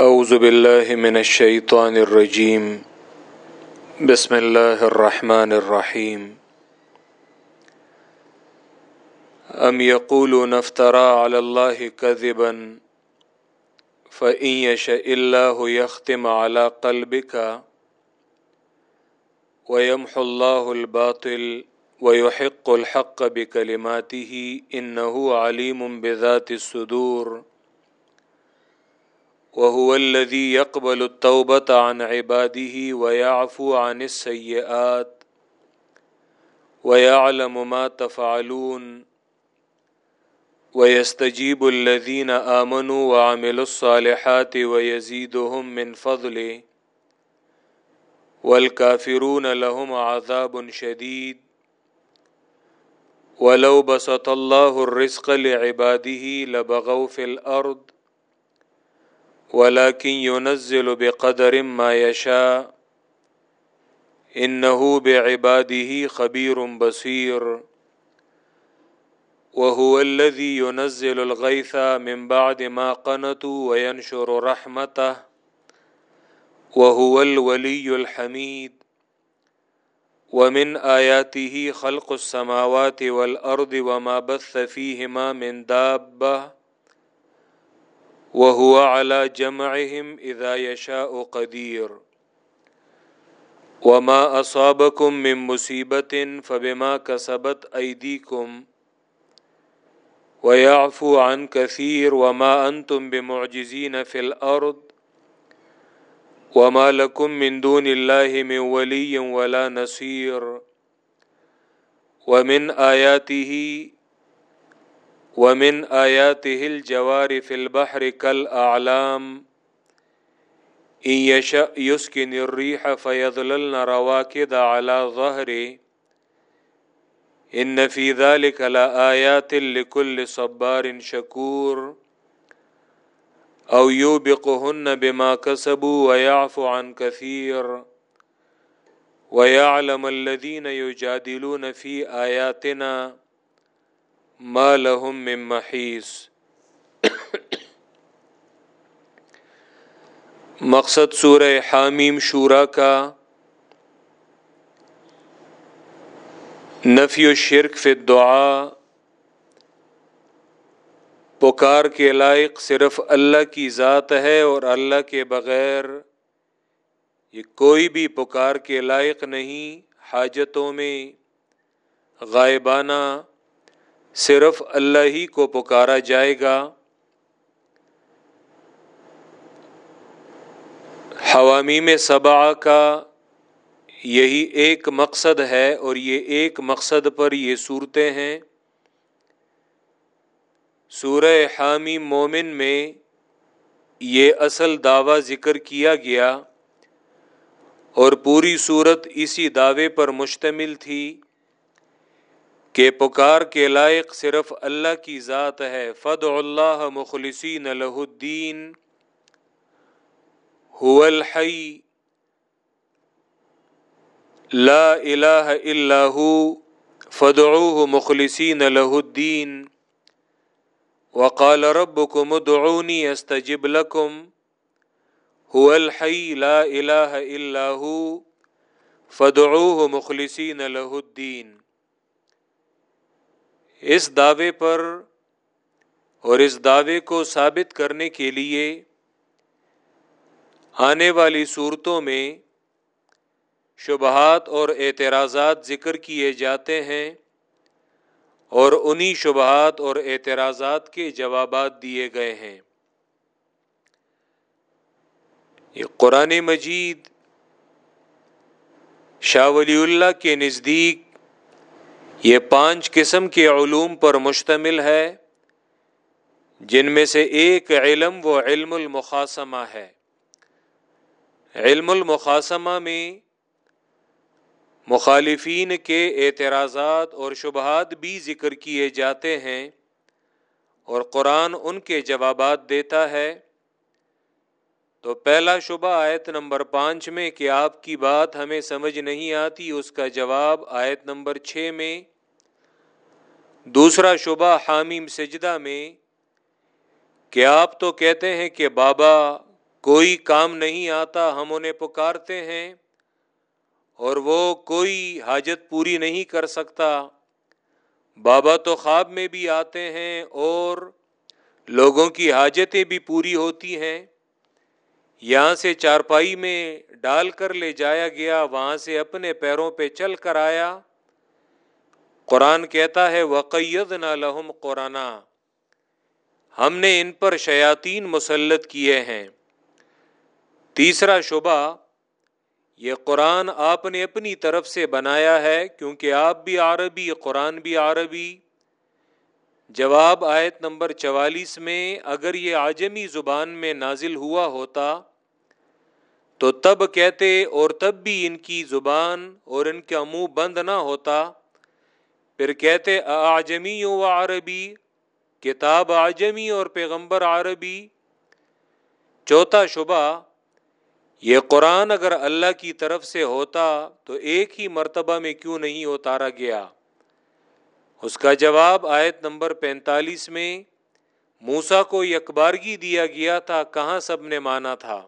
اعوذ باللہ من الشیطان الرجیم بسم اللہ الرحمن الرحیم ام یقولون افترا علی اللہ کذبا فإن يشاء الله يختم على قلبك ويمحو الله الباطل ويحق الحق بكلماته إنه عليم بذات الصدور. وهو الذي يقبل التوبة عن عباده ويعفو عن السيئات ويعلم ما تفعلون ويستجيب الذين آمنوا وعملوا الصالحات ويزيدهم من فضله والكافرون لهم عذاب شديد ولو بسط الله الرزق لعباده لبغوا في الأرض ولكن ينزل بقدر ما يشاء. إنه بعباده خبير بصير. وهو الذي ينزل الغيث من بعد ما قنطوا وينشر رحمته. وهو الولي الحميد. ومن آياته خلق السماوات والأرض وما بث فيهما من دابة. وهو على جمعهم إذا يشاء قدير. وما أصابكم من مصيبة فبما كسبت أيديكم. ويعفو عن كثير وما أنتم بمعجزين في الأرض. وما لكم من دون الله من ولي ولا نصير. ومن آياته ومن آياته الجوار في البحر كالأعلام إن يشأ يسكن الريح فيظللن رواكد على ظهره إن في ذلك لآيات لكل صبار شكور أو يوبقهن بما كسبوا ويعفو عن كثير ويعلم الذين يجادلون في آياتنا ما لهم من محیص. مقصد سورہ حامیم شورا کا نفی و شرک فی دعا پکار کے لائق صرف اللہ کی ذات ہے اور اللہ کے بغیر یہ کوئی بھی پکار کے لائق نہیں، حاجتوں میں غائبانہ صرف اللہ ہی کو پکارا جائے گا۔ حوامی میں صبا کا یہی ایک مقصد ہے اور یہ ایک مقصد پر یہ صورتیں ہیں۔ سورہ حامی مومن میں یہ اصل دعویٰ ذکر کیا گیا اور پوری صورت اسی دعوے پر مشتمل تھی۔ کہ پکار کے لائق صرف اللہ کی ذات ہے فد اللہ مخلصین الہ الدین۔ هو الحی۔ لا الہ الا هو۔ فدعوه مخلصین له الدین۔ وقال ربكم ادعوني استجب لكم۔ هو الحي لا اله الا هو۔ فدعوه مخلصين له الدين اس دعوے پر اور اس دعوے کو ثابت کرنے کے لیے آنے والی صورتوں میں شبہات اور اعتراضات ذکر کیے جاتے ہیں اور انہی شبہات اور اعتراضات کے جوابات دیے گئے ہیں۔ یہ قرآن مجید شاہ ولی اللہ کے نزدیک یہ پانچ قسم کے علوم پر مشتمل ہے، جن میں سے ایک علم و علم المقاسمہ ہے۔ علم المقاسمہ میں مخالفین کے اعتراضات اور شبہات بھی ذکر کیے جاتے ہیں اور قرآن ان کے جوابات دیتا ہے۔ تو پہلا شبہ آیت نمبر پانچ میں کہ آپ کی بات ہمیں سمجھ نہیں آتی، اس کا جواب آیت نمبر چھ میں۔ دوسرا شبہ حامیم سجدہ میں کہ آپ تو کہتے ہیں کہ بابا، کوئی کام نہیں آتا، ہم انہیں پکارتے ہیں اور وہ کوئی حاجت پوری نہیں کر سکتا۔ بابا تو خواب میں بھی آتے ہیں اور لوگوں کی حاجتیں بھی پوری ہوتی ہیں۔ یہاں سے چارپائی میں ڈال کر لے جایا گیا، وہاں سے اپنے پیروں پہ چل کر آیا۔ قرآن کہتا ہے وقید نہ لہم قرآن ہم نے ان پر شیاطین مسلط کیے ہیں۔ تیسرا شبہ، یہ قرآن آپ نے اپنی طرف سے بنایا ہے، کیونکہ آپ بھی عربی، قرآن بھی عربی۔ جواب آیت نمبر چوالیس میں اگر یہ آجمی زبان میں نازل ہوا ہوتا تو تب کہتے اور تب بھی ان کی زبان اور ان کا منہ بند نہ ہوتا۔ پھر کہتے آجمی و عربی؟ کتاب آجمی اور پیغمبر عربی۔ چوتھا شبہ، یہ قرآن اگر اللہ کی طرف سے ہوتا تو ایک ہی مرتبہ میں کیوں نہیں اتارا گیا؟ اس کا جواب آیت نمبر پینتالیس میں موسا کو یکبارگی دیا گیا تھا، کہاں سب نے مانا تھا؟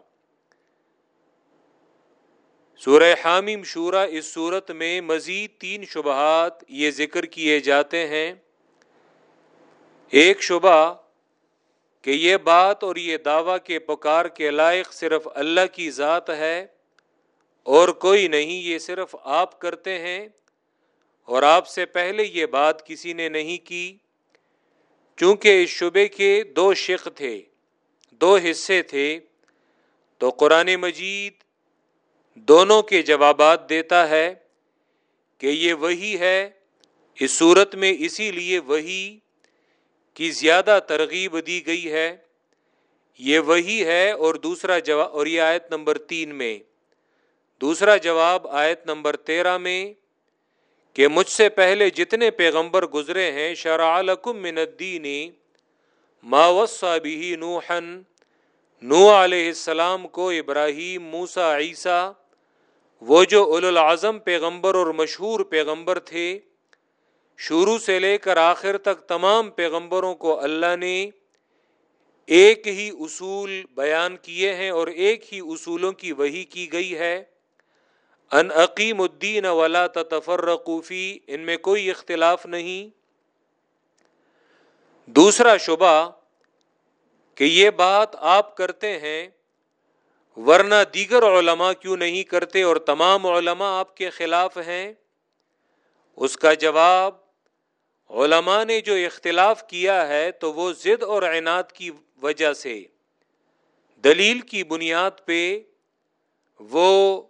سورہ حامیم شورا اس صورت میں مزید تین شبہات یہ ذکر کیے جاتے ہیں۔ ایک شبہ کہ یہ بات اور یہ دعویٰ کے پکار کے لائق صرف اللہ کی ذات ہے اور کوئی نہیں، یہ صرف آپ کرتے ہیں۔ اور آپ سے پہلے یہ بات کسی نے نہیں کی، چونکہ اس شبے کے دو شق تھے، دو حصے تھے، تو قرآن مجید دونوں کے جوابات دیتا ہے کہ یہ وہی ہے، اس صورت میں اسی لیے وہی کی زیادہ ترغیب دی گئی ہے۔ یہ وہی ہے اور دوسرا جواب اور یہ آیت نمبر تین میں، دوسرا جواب آیت نمبر تیرہ میں کہ مجھ سے پہلے جتنے پیغمبر گزرے ہیں، شرع لکم من الدین ما وصا به نوحن نو علیہ السلام کو ابراہیم موسا عیسیٰ، وہ جو اول العظم پیغمبر اور مشہور پیغمبر تھے، شروع سے لے کر آخر تک تمام پیغمبروں کو اللہ نے ایک ہی اصول بیان کیے ہیں اور ایک ہی اصولوں کی وہی کی گئی ہے۔ ان عقیم الدین ولا تفرقوفی ان میں کوئی اختلاف نہیں۔ دوسرا شبہ کہ یہ بات آپ کرتے ہیں، ورنہ دیگر علماء کیوں نہیں کرتے اور تمام علماء آپ کے خلاف ہیں۔ اس کا جواب، علماء نے جو اختلاف کیا ہے تو وہ ضد اور اعنات کی وجہ سے۔ دلیل کی بنیاد پہ وہ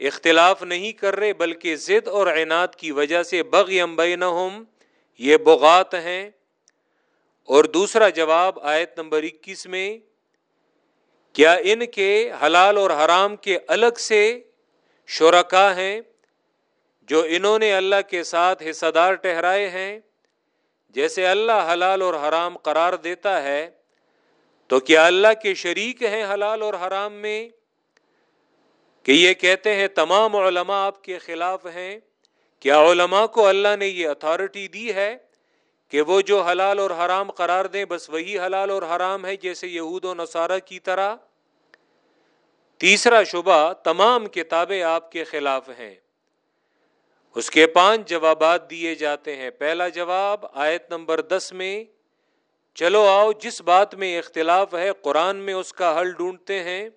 اختلاف نہیں کر رہے بلکہ ضد اور اعنات کی وجہ سے بغ بینہم، یہ بغات ہیں۔ اور دوسرا جواب آیت نمبر اکیس میں، کیا ان کے حلال اور حرام کے الگ سے شرکا ہیں جو انہوں نے اللہ کے ساتھ حصہ دار ٹہرائے ہیں؟ جیسے اللہ حلال اور حرام قرار دیتا ہے، تو کیا اللہ کے شریک ہیں حلال اور حرام میں؟ کہ یہ کہتے ہیں تمام علماء آپ کے خلاف ہیں، کیا علماء کو اللہ نے یہ اتھارٹی دی ہے کہ وہ جو حلال اور حرام قرار دیں، بس وہی حلال اور حرام ہے جیسے یہود و نصارہ کی طرح؟ تیسرا شبہ، تمام کتابیں آپ کے خلاف ہیں۔ اس کے پانچ جوابات دیے جاتے ہیں۔ پہلا جواب آیت نمبر دس میں، چلو آؤ جس بات میں اختلاف ہے، قرآن میں اس کا حل ڈھونڈتے ہیں۔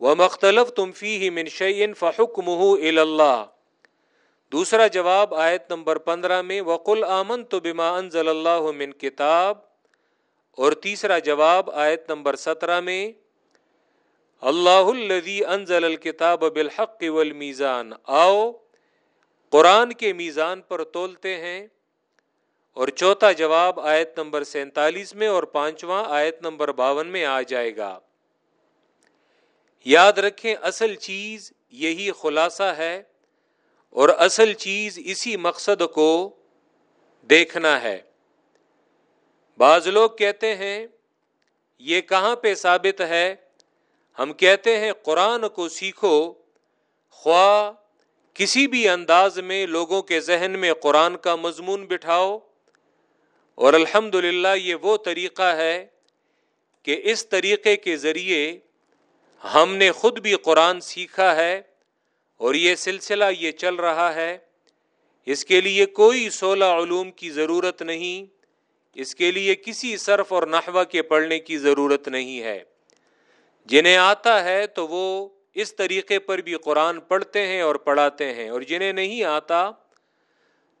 وہ مختلف تم فی ہی منشین فحکم اللہ دوسرا جواب آیت نمبر پندرہ میں، وقل آمن تو بما انزل اللہ من کتاب۔ اور تیسرا جواب آیت نمبر سترہ میں اللہ الذي انزل الکتاب بالحق والمیزان آؤ، قرآن کے میزان پر تولتے ہیں۔ اور چوتھا جواب آیت نمبر سینتالیس میں اور پانچواں آیت نمبر باون میں آ جائے گا۔ یاد رکھیں اصل چیز یہی خلاصہ ہے اور اصل چیز اسی مقصد کو دیکھنا ہے۔ بعض لوگ کہتے ہیں، یہ کہاں پہ ثابت ہے؟ ہم کہتے ہیں، قرآن کو سیکھو۔ خواہ کسی بھی انداز میں لوگوں کے ذہن میں قرآن کا مضمون بٹھاؤ۔ اور الحمد یہ وہ طریقہ ہے کہ اس طریقے کے ذریعے ہم نے خود بھی قرآن سیکھا ہے اور یہ سلسلہ یہ چل رہا ہے۔ اس کے لیے کوئی سولہ علوم کی ضرورت نہیں۔ اس کے لیے کسی صرف اور نحوہ کے پڑھنے کی ضرورت نہیں ہے۔ جنہیں آتا ہے تو وہ اس طریقے پر بھی قرآن پڑھتے ہیں اور پڑھاتے ہیں۔ اور جنہیں نہیں آتا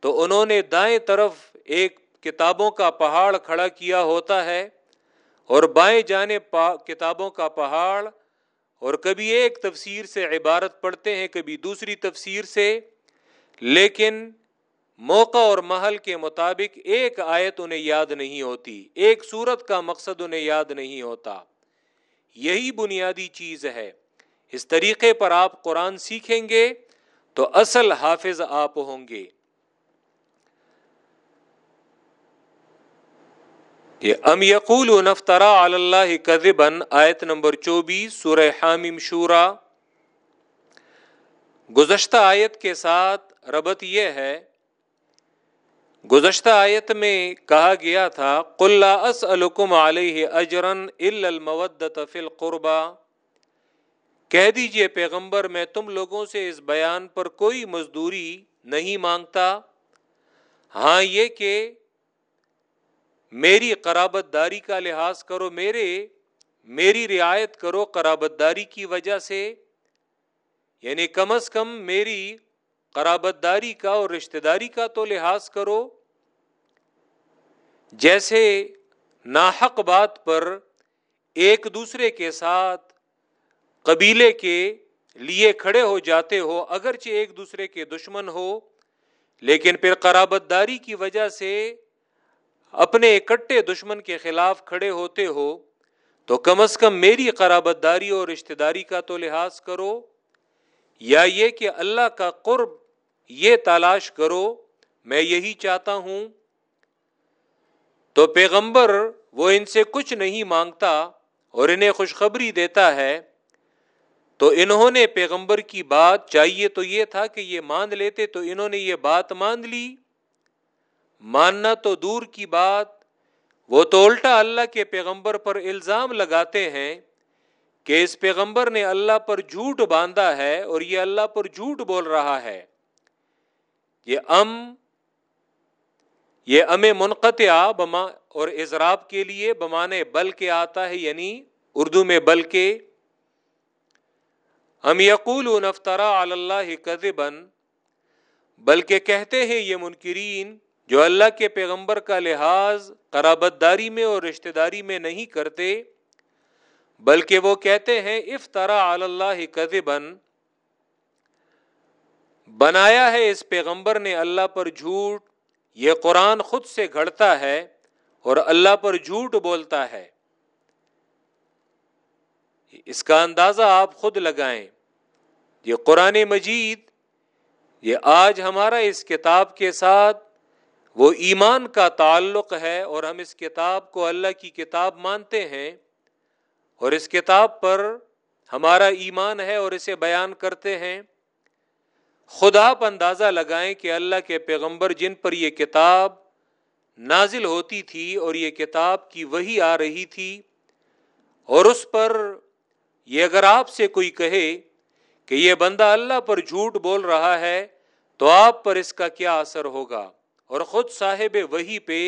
تو انہوں نے دائیں طرف ایک کتابوں کا پہاڑ کھڑا کیا ہوتا ہے اور بائیں جانے کتابوں کا پہاڑ اور کبھی ایک تفسیر سے عبارت پڑھتے ہیں، کبھی دوسری تفسیر سے۔ لیکن موقع اور محل کے مطابق ایک آیت انہیں یاد نہیں ہوتی، ایک صورت کا مقصد انہیں یاد نہیں ہوتا۔ یہی بنیادی چیز ہے۔ اس طریقے پر آپ قرآن سیکھیں گے تو اصل حافظ آپ ہوں گے۔ یہ ام یقول نفترا اللہ کذبن آیت نمبر چوبیس، سورہ حامم شورا۔ گزشتہ آیت کے ساتھ ربط یہ ہے، گزشتہ آیت میں کہا گیا تھا قلّہ اس الکم علیہ اجرن المودت فل قربا کہہ دیجیے پیغمبر، میں تم لوگوں سے اس بیان پر کوئی مزدوری نہیں مانگتا۔ ہاں یہ کہ میری قرابت داری کا لحاظ کرو، میرے، میری رعایت کرو قرابت داری کی وجہ سے۔ یعنی کم از کم میری قرابت داری کا اور رشتہ داری کا تو لحاظ کرو۔ جیسے ناحق بات پر ایک دوسرے کے ساتھ قبیلے کے لیے کھڑے ہو جاتے ہو، اگرچہ ایک دوسرے کے دشمن ہو، لیکن پھر قرابت داری کی وجہ سے اپنے اکٹھے دشمن کے خلاف کھڑے ہوتے ہو تو کم از کم میری قرابت داری اور رشتہ داری کا تو لحاظ کرو، یا یہ کہ اللہ کا قرب یہ تلاش کرو، میں یہی چاہتا ہوں۔ تو پیغمبر وہ ان سے کچھ نہیں مانگتا اور انہیں خوشخبری دیتا ہے۔ تو انہوں نے پیغمبر کی بات، چاہیے تو یہ تھا کہ یہ مان لیتے، تو انہوں نے یہ بات مان لی۔ ماننا تو دور کی بات۔ وہ تو الٹا اللہ کے پیغمبر پر الزام لگاتے ہیں کہ اس پیغمبر نے اللہ پر جھوٹ باندھا ہے اور یہ اللہ پر جھوٹ بول رہا ہے۔ یہ ام یہ ام منقطع بما، اور اضراب کے لیے بمانے بل کے آتا ہے یعنی اردو میں بل کے۔ ام یقول نفترا اللہ کذبن بلکہ کہتے ہیں یہ منکرین جو اللہ کے پیغمبر کا لحاظ قرابت داری میں اور رشتہ داری میں نہیں کرتے، بلکہ وہ کہتے ہیں افطرا اللہ کذبن بنایا ہے اس پیغمبر نے اللہ پر جھوٹ۔ یہ قرآن خود سے گھڑتا ہے اور اللہ پر جھوٹ بولتا ہے۔ اس کا اندازہ آپ خود لگائیں۔ یہ قرآن مجید، یہ آج ہمارا اس کتاب کے ساتھ وہ ایمان کا تعلق ہے اور ہم اس کتاب کو اللہ کی کتاب مانتے ہیں اور اس کتاب پر ہمارا ایمان ہے اور اسے بیان کرتے ہیں۔ خدا آپ اندازہ لگائیں کہ اللہ کے پیغمبر جن پر یہ کتاب نازل ہوتی تھی اور یہ کتاب کی وہی آ رہی تھی اور اس پر یہ اگر آپ سے کوئی کہے کہ یہ بندہ اللہ پر جھوٹ بول رہا ہے تو آپ پر اس کا کیا اثر ہوگا؟ اور خود صاحب وہی پہ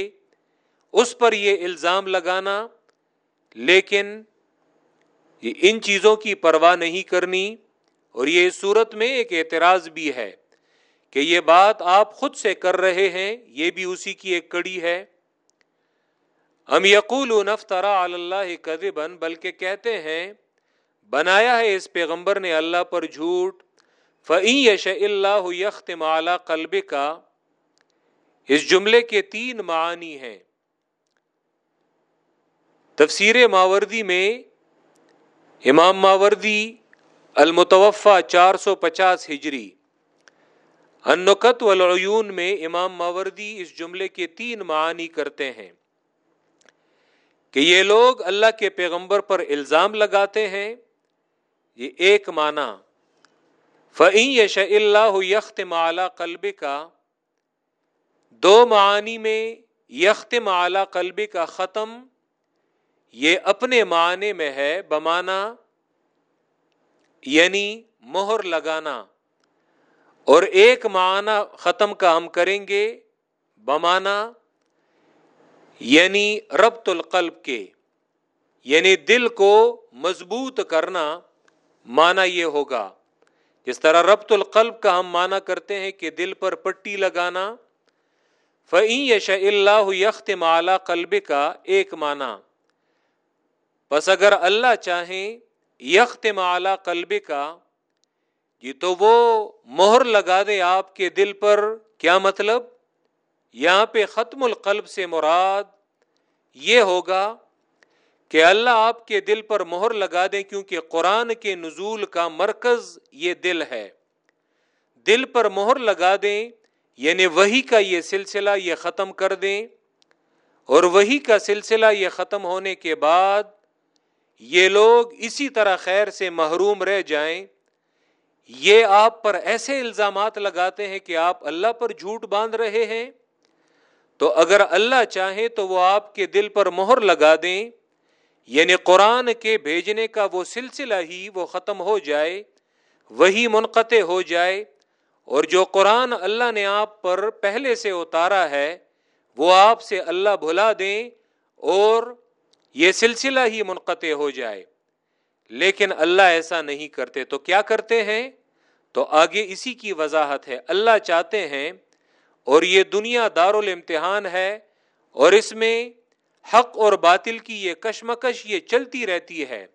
اس پر یہ الزام لگانا، لیکن ان چیزوں کی پرواہ نہیں کرنی، اور یہ اس صورت میں ایک اعتراض بھی ہے کہ یہ بات آپ خود سے کر رہے ہیں، یہ بھی اسی کی ایک کڑی ہے۔ ہم یقول نفترا اللہ کذبن بلکہ کہتے ہیں، بنایا ہے اس پیغمبر نے اللہ پر جھوٹ فعی یش اللہ یخت مالا قلب کا اس جملے کے تین معنی ہیں۔ تفسیر ماوردی میں امام ماوردی المتوفا چار سو پچاس ہجری۔ انکت والعیون میں امام ماوردی اس جملے کے تین معنی کرتے ہیں۔ کہ یہ لوگ اللہ کے پیغمبر پر الزام لگاتے ہیں۔ یہ ایک معنی۔ فعین یش اللہ یخت مالا قلب کا دو معنی میں یختم اعلی قلبی کا ختم، یہ اپنے معنی میں ہے بمانا یعنی مہر لگانا، اور ایک معنی ختم کا ہم کریں گے بمانا یعنی ربط القلب کے یعنی دل کو مضبوط کرنا مانا یہ ہوگا۔ جس طرح ربط القلب کا ہم مانا کرتے ہیں کہ دل پر پٹی لگانا فعین یش اللہ یخت مالا قلب کا ایک معنی۔ بس اگر اللہ چاہیں یخت مالا قلب کا جی تو وہ مہر لگا دے آپ کے دل پر، کیا مطلب؟ یہاں پہ ختم القلب سے مراد یہ ہوگا کہ اللہ آپ کے دل پر مہر لگا دیں کیونکہ قرآن کے نزول کا مرکز یہ دل ہے۔ دل پر مہر لگا دیں یعنی وہی کا یہ سلسلہ یہ ختم کر دیں اور وہی کا سلسلہ یہ ختم ہونے کے بعد یہ لوگ اسی طرح خیر سے محروم رہ جائیں۔ یہ آپ پر ایسے الزامات لگاتے ہیں کہ آپ اللہ پر جھوٹ باندھ رہے ہیں۔ تو اگر اللہ چاہے تو وہ آپ کے دل پر مہر لگا دیں۔ یعنی قرآن کے بھیجنے کا وہ سلسلہ ہی وہ ختم ہو جائے، وہی منقطع ہو جائے۔ اور جو قرآن اللہ نے آپ پر پہلے سے اتارا ہے، وہ آپ سے اللہ بھلا دیں اور یہ سلسلہ ہی منقطع ہو جائے۔ لیکن اللہ ایسا نہیں کرتے۔ تو کیا کرتے ہیں؟ تو آگے اسی کی وضاحت ہے۔ اللہ چاہتے ہیں اور یہ دنیا دار الامتحان ہے اور اس میں حق اور باطل کی یہ کشمکش یہ چلتی رہتی ہے۔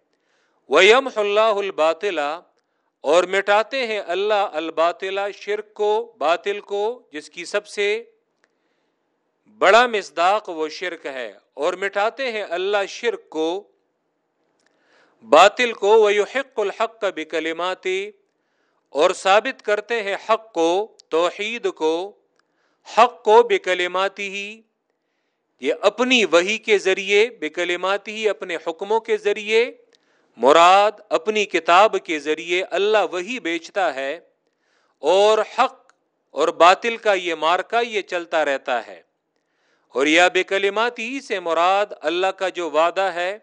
وہ یم اللہ الباطلا اور مٹاتے ہیں اللہ الباطلا شرک کو، باطل کو، جس کی سب سے بڑا مزداق وہ شرک ہے۔ اور مٹاتے ہیں اللہ شرک کو، باطل کو وہ حق الحق کا بکلماتی اور ثابت کرتے ہیں حق کو، توحید کو، حق کو بکلماتی ہی یہ اپنی وہی کے ذریعے بکلماتی ہی اپنے حکموں کے ذریعے مراد اپنی کتاب کے ذریعے اللہ وہی بیچتا ہے اور حق اور باطل کا یہ مارکا یہ چلتا رہتا ہے۔ اور یا بے کلماتی سے مراد اللہ کا جو وعدہ ہے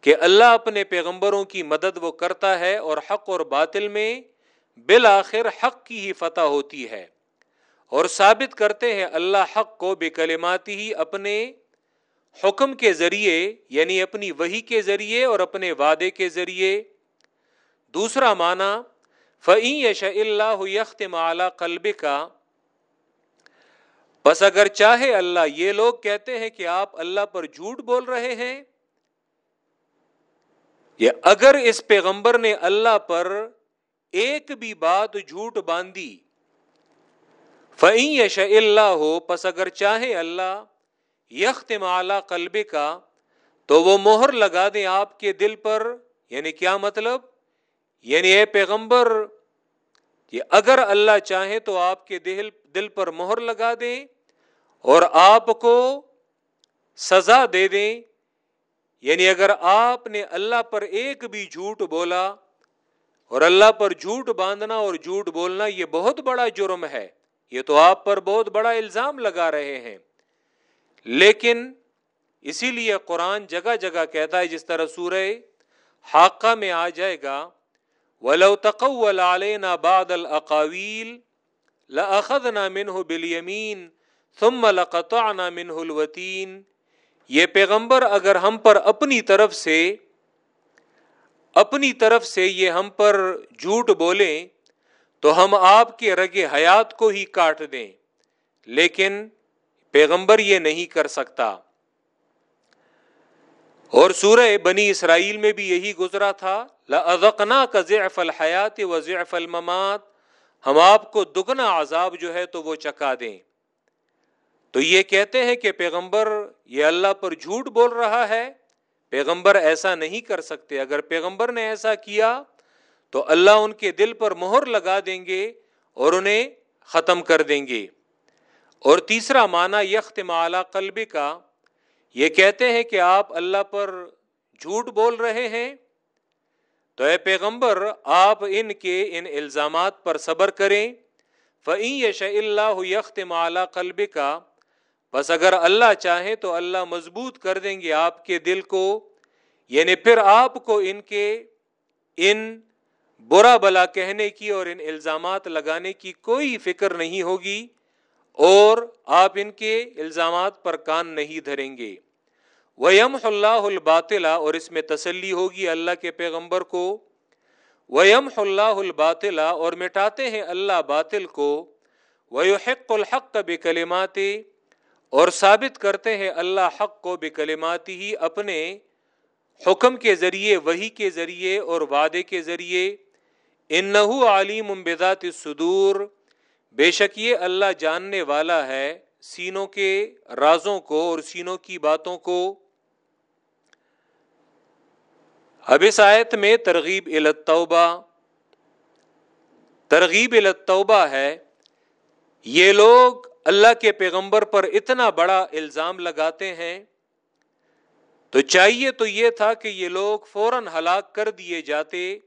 کہ اللہ اپنے پیغمبروں کی مدد وہ کرتا ہے اور حق اور باطل میں بالآخر حق کی ہی فتح ہوتی ہے۔ اور ثابت کرتے ہیں اللہ حق کو بے کلماتی ہی اپنے حکم کے ذریعے یعنی اپنی وہی کے ذریعے اور اپنے وعدے کے ذریعے۔ دوسرا معنی فعی یش اللہ یخت مالا قلب کا بس اگر چاہے اللہ، یہ لوگ کہتے ہیں کہ آپ اللہ پر جھوٹ بول رہے ہیں۔ یا اگر اس پیغمبر نے اللہ پر ایک بھی بات جھوٹ باندھی فعین یش اللہ ہو پس اگر چاہے اللہ یخت مالا قلب کا تو وہ مہر لگا دیں آپ کے دل پر یعنی کیا مطلب؟ یعنی اے پیغمبر یہ اگر اللہ چاہے تو آپ کے دل دل پر مہر لگا دیں اور آپ کو سزا دے دیں۔ یعنی اگر آپ نے اللہ پر ایک بھی جھوٹ بولا اور اللہ پر جھوٹ باندھنا اور جھوٹ بولنا یہ بہت بڑا جرم ہے، یہ تو آپ پر بہت بڑا الزام لگا رہے ہیں۔ لیکن اسی لیے قرآن جگہ جگہ کہتا ہے، جس طرح سورہ حاقہ میں آ جائے گا، ولو تقول علينا بعض الاقاويل لاخذنا منه باليمين ثم لقطعنا منه الوتين یہ پیغمبر اگر ہم پر اپنی طرف سے، اپنی طرف سے یہ ہم پر جھوٹ بولیں، تو ہم آپ کے رگ حیات کو ہی کاٹ دیں۔ لیکن پیغمبر یہ نہیں کر سکتا۔ اور سورہ بنی اسرائیل میں بھی یہی گزرا تھا لَأَذَقْنَا کا ضعف الحیات و ضعف الممات۔ ہم آپ کو دگنا عذاب جو ہے تو وہ چکا دیں۔ تو یہ کہتے ہیں کہ پیغمبر یہ اللہ پر جھوٹ بول رہا ہے۔ پیغمبر ایسا نہیں کر سکتے۔ اگر پیغمبر نے ایسا کیا، تو اللہ ان کے دل پر مہر لگا دیں گے اور انہیں ختم کر دیں گے۔ اور تیسرا معنی یخت مالا قلب کا یہ کہتے ہیں کہ آپ اللہ پر جھوٹ بول رہے ہیں۔ تو اے پیغمبر، آپ ان کے ان الزامات پر صبر کریں۔ فعین یش اللہ یخت مالا قلب کا بس اگر اللہ چاہیں تو اللہ مضبوط کر دیں گے آپ کے دل کو۔ یعنی پھر آپ کو ان کے ان برا بلا کہنے کی اور ان الزامات لگانے کی کوئی فکر نہیں ہوگی۔ اور آپ ان کے الزامات پر کان نہیں دھریں گے۔ وہ یم اللہ الباطلا اور اس میں تسلی ہوگی اللہ کے پیغمبر کو۔ وہ یم اللہ الباطلا اور مٹاتے ہیں اللہ باطل کو۔ وہ حق الحق بکلمات اور ثابت کرتے ہیں اللہ حق کو بکلمات ہی اپنے حکم کے ذریعے وہی کے ذریعے اور وعدے کے ذریعے۔ ان علیم بذات صدور بے شک یہ اللہ جاننے والا ہے سینوں کے رازوں کو اور سینوں کی باتوں کو۔ اب اس آیت میں ترغیب التوبہ۔ ترغیب التوبہ ہے۔ یہ لوگ اللہ کے پیغمبر پر اتنا بڑا الزام لگاتے ہیں۔ تو چاہیے تو یہ تھا کہ یہ لوگ فوراً ہلاک کر دیے جاتے۔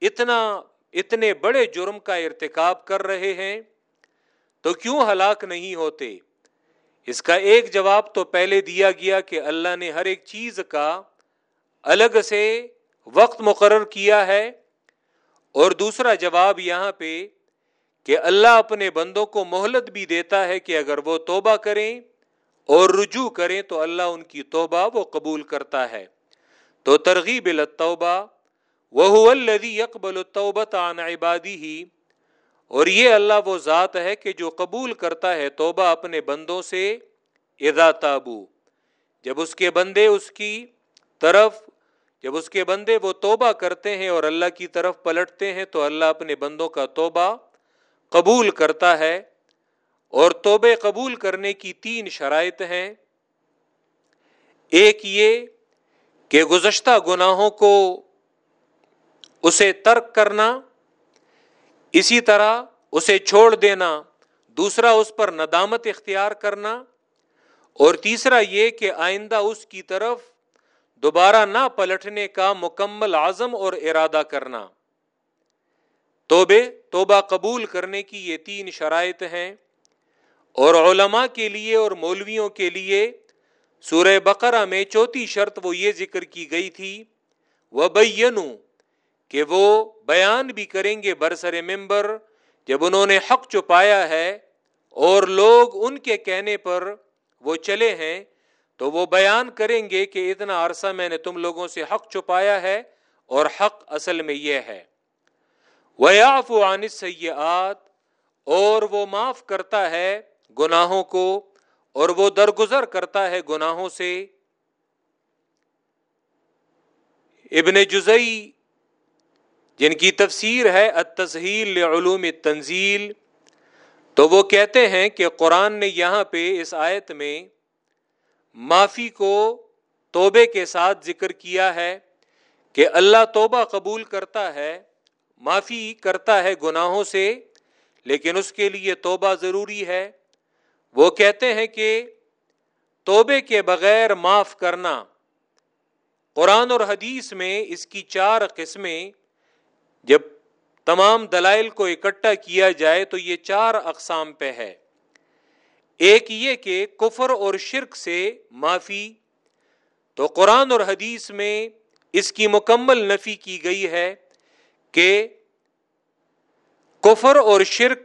اتنا اتنے بڑے جرم کا ارتکاب کر رہے ہیں تو کیوں ہلاک نہیں ہوتے؟ اس کا ایک جواب تو پہلے دیا گیا کہ اللہ نے ہر ایک چیز کا الگ سے وقت مقرر کیا ہے، اور دوسرا جواب یہاں پہ کہ اللہ اپنے بندوں کو مہلت بھی دیتا ہے کہ اگر وہ توبہ کریں اور رجوع کریں تو اللہ ان کی توبہ وہ قبول کرتا ہے۔ تو ترغیب التوبہ وہ الذي يقبل التوبة عن عباده۔ ہی اور یہ اللہ وہ ذات ہے کہ جو قبول کرتا ہے توبہ اپنے بندوں سے اذا تابو جب اس کے بندے اس کی طرف، جب اس کے بندے وہ توبہ کرتے ہیں اور اللہ کی طرف پلٹتے ہیں، تو اللہ اپنے بندوں کا توبہ قبول کرتا ہے۔ اور توبے قبول کرنے کی تین شرائط ہیں۔ ایک یہ کہ گزشتہ گناہوں کو اسے ترک کرنا، اسی طرح اسے چھوڑ دینا، دوسرا اس پر ندامت اختیار کرنا، اور تیسرا یہ کہ آئندہ اس کی طرف دوبارہ نہ پلٹنے کا مکمل عزم اور ارادہ کرنا۔ توبے توبہ قبول کرنے کی یہ تین شرائط ہیں۔ اور علماء کے لیے اور مولویوں کے لیے سورہ بقرہ میں چوتھی شرط وہ یہ ذکر کی گئی تھی وہ کہ وہ بیان بھی کریں گے برسر ممبر جب انہوں نے حق چھپایا ہے اور لوگ ان کے کہنے پر وہ چلے ہیں، تو وہ بیان کریں گے کہ اتنا عرصہ میں نے تم لوگوں سے حق چھپایا ہے اور حق اصل میں یہ ہے۔ وہ آف سیاحت اور وہ معاف کرتا ہے گناہوں کو اور وہ درگزر کرتا ہے گناہوں سے۔ ابن جزئی جن کی تفسیر ہے التسہیل علوم تنزیل تو وہ کہتے ہیں کہ قرآن نے یہاں پہ اس آیت میں معافی کو توبے کے ساتھ ذکر کیا ہے کہ اللہ توبہ قبول کرتا ہے، معافی کرتا ہے گناہوں سے، لیکن اس کے لیے توبہ ضروری ہے۔ وہ کہتے ہیں کہ توبے کے بغیر معاف کرنا، قرآن اور حدیث میں اس کی چار قسمیں جب تمام دلائل کو اکٹھا کیا جائے تو یہ چار اقسام پہ ہے۔ ایک یہ کہ کفر اور شرک سے معافی، تو قرآن اور حدیث میں اس کی مکمل نفی کی گئی ہے کہ کفر اور شرک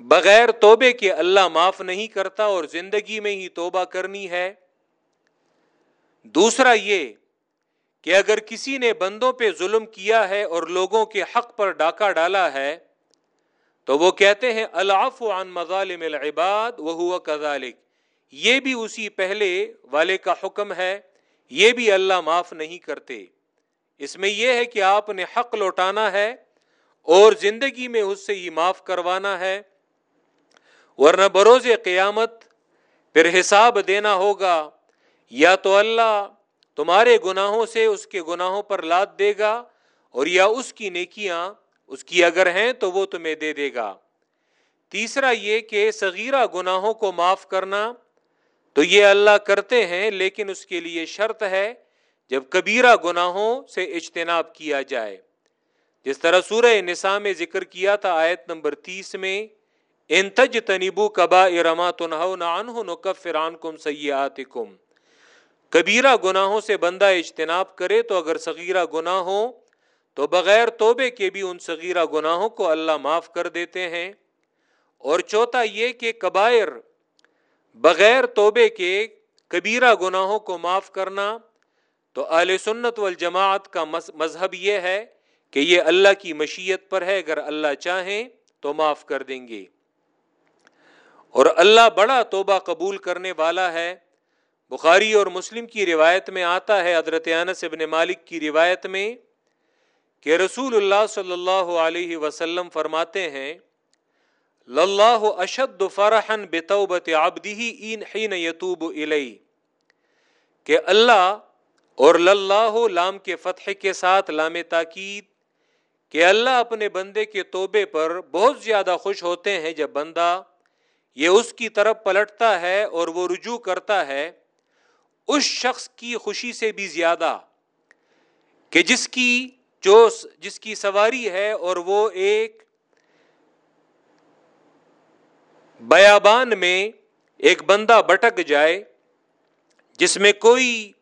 بغیر توبے کے اللہ معاف نہیں کرتا اور زندگی میں ہی توبہ کرنی ہے۔ دوسرا یہ کہ اگر کسی نے بندوں پہ ظلم کیا ہے اور لوگوں کے حق پر ڈاکہ ڈالا ہے، تو وہ کہتے ہیں العف عن مظالم العباد وہ کذالک۔ یہ بھی اسی پہلے والے کا حکم ہے، یہ بھی اللہ معاف نہیں کرتے۔ اس میں یہ ہے کہ آپ نے حق لوٹانا ہے اور زندگی میں اس سے ہی معاف کروانا ہے۔ ورنہ بروز قیامت پھر حساب دینا ہوگا، یا تو اللہ تمہارے گناہوں سے اس کے گناہوں پر لاد دے گا اور یا اس کی نیکیاں اس کی اگر ہیں تو وہ تمہیں دے دے گا۔ تیسرا یہ کہ صغیرہ گناہوں کو معاف کرنا، تو یہ اللہ کرتے ہیں، لیکن اس کے لیے شرط ہے جب کبیرہ گناہوں سے اجتناب کیا جائے۔ جس طرح سورہ نساء میں ذکر کیا تھا آیت نمبر تیس میں، ان تج تنیبو کبا ارما فران کم سیات کبیرہ گناہوں سے بندہ اجتناب کرے تو اگر صغیرہ گناہ ہو، تو بغیر توبے کے بھی ان صغیرہ گناہوں کو اللہ معاف کر دیتے ہیں۔ اور چوتھا یہ کہ کبائر، بغیر توبے کے کبیرہ گناہوں کو معاف کرنا، تو اعلی سنت والجماعت کا مذہب یہ ہے کہ یہ اللہ کی مشیت پر ہے، اگر اللہ چاہیں تو معاف کر دیں گے۔ اور اللہ بڑا توبہ قبول کرنے والا ہے۔ بخاری اور مسلم کی روایت میں آتا ہے، حضرت انس ابن مالک کی روایت میں کہ رسول اللہ صلی اللہ علیہ وسلم فرماتے ہیں للہ اشد فرحن بتوبت عبده حين يتوب الی کہ اللہ اور للہ لام کے فتح کے ساتھ لام تاکید، کہ اللہ اپنے بندے کے توبے پر بہت زیادہ خوش ہوتے ہیں جب بندہ یہ اس کی طرف پلٹتا ہے اور وہ رجوع کرتا ہے۔ اس شخص کی خوشی سے بھی زیادہ کہ جس کی جو جس کی سواری ہے اور وہ ایک بیابان میں ایک بندہ بٹک جائے، جس میں کوئی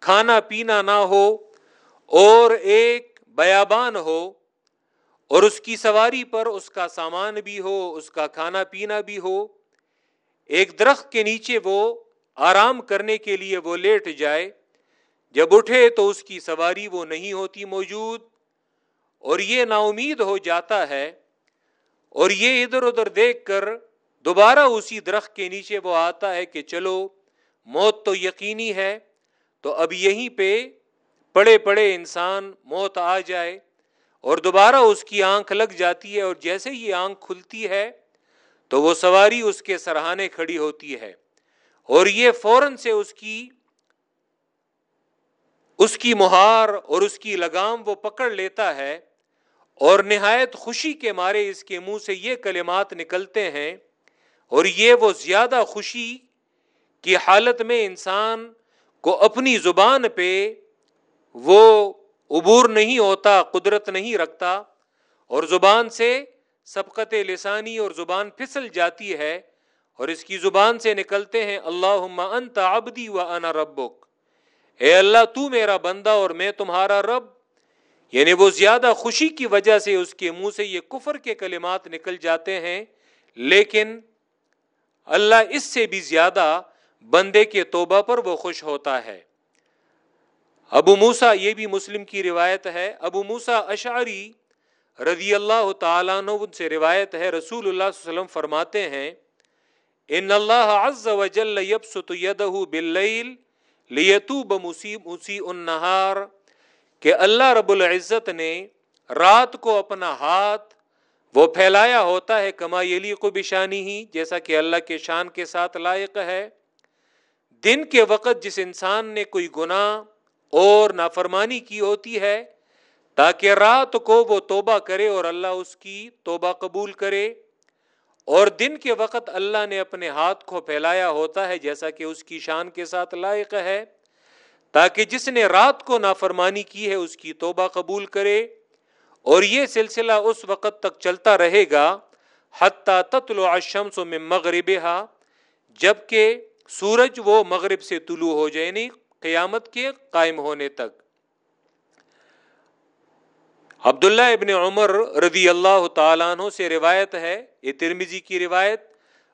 کھانا پینا نہ ہو اور ایک بیابان ہو اور اس کی سواری پر اس کا سامان بھی ہو، اس کا کھانا پینا بھی ہو، ایک درخت کے نیچے وہ آرام کرنے کے لیے وہ لیٹ جائے۔ جب اٹھے تو اس کی سواری وہ نہیں ہوتی موجود۔ اور یہ نا امید ہو جاتا ہے۔ اور یہ ادھر ادھر دیکھ کر دوبارہ اسی درخت کے نیچے وہ آتا ہے کہ چلو، موت تو یقینی ہے۔ تو اب یہیں پہ پڑے پڑے انسان موت آ جائے۔ اور دوبارہ اس کی آنکھ لگ جاتی ہے اور جیسے یہ آنکھ کھلتی ہے تو وہ سواری اس کے سرہانے کھڑی ہوتی ہے۔ اور یہ فوراً سے اس کی اس کی مہار اور اس کی لگام وہ پکڑ لیتا ہے اور نہایت خوشی کے مارے اس کے منہ سے یہ کلمات نکلتے ہیں اور یہ وہ زیادہ خوشی کی حالت میں انسان کو اپنی زبان پہ وہ عبور نہیں ہوتا، قدرت نہیں رکھتا اور زبان سے سبقت لسانی اور زبان پھسل جاتی ہے۔ اور اس کی زبان سے نکلتے ہیں اللہ انت عبدی و انا ربک. اے اللہ، تو میرا بندہ اور میں تمہارا رب۔ یعنی وہ زیادہ خوشی کی وجہ سے اس کے منہ سے یہ کفر کے کلمات نکل جاتے ہیں، لیکن اللہ اس سے بھی زیادہ بندے کے توبہ پر وہ خوش ہوتا ہے۔ ابو موسا یہ بھی مسلم کی روایت ہے، ابو موسا اشعری رضی اللہ تعالیٰ سے روایت ہے، رسول اللہ صلی اللہ علیہ وسلم فرماتے ہیں ان اللہ عز و جل یبسط یدہ باللیل لیتوب موسی النہار کہ اللہ رب العزت نے رات کو اپنا ہاتھ وہ پھیلایا ہوتا ہے کما یلی کو بشانی ہی جیسا کہ اللہ کے شان کے ساتھ لائق ہے۔ دن کے وقت جس انسان نے کوئی گناہ اور نافرمانی کی ہوتی ہے، تاکہ رات کو وہ توبہ کرے اور اللہ اس کی توبہ قبول کرے۔ اور دن کے وقت اللہ نے اپنے ہاتھ کو پھیلایا ہوتا ہے جیسا کہ اس کی شان کے ساتھ لائق ہے، تاکہ جس نے رات کو نافرمانی کی ہے اس کی توبہ قبول کرے اور یہ سلسلہ اس وقت تک چلتا رہے گا، حتیٰ تتلو الشمس من مغربها جبکہ سورج وہ مغرب سے طلوع ہو جائے نہیں قیامت کے قائم ہونے تک۔ عبداللہ ابن عمر رضی اللہ تعالیٰ عنہ سے روایت ہے، یہ ترمیزی کی روایت،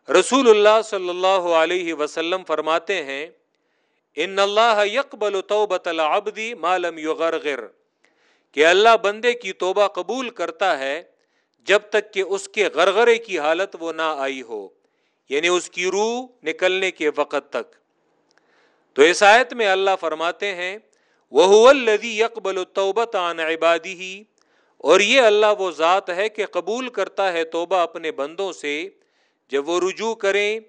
رسول اللہ صلی اللہ علیہ وسلم فرماتے ہیں، ان اللہ یقبل توبت العبد ما لم یغرغر کہ اللہ بندے کی توبہ قبول کرتا ہے جب تک کہ اس کے غرغرے کی حالت وہ نہ آئی ہو یعنی اس کی روح نکلنے کے وقت تک۔ تو اس آیت میں اللہ فرماتے ہیں وہ الذی یقبل التوبۃ عن عبادی اور یہ اللہ وہ ذات ہے کہ قبول کرتا ہے توبہ اپنے بندوں سے، جب وہ رجوع کریں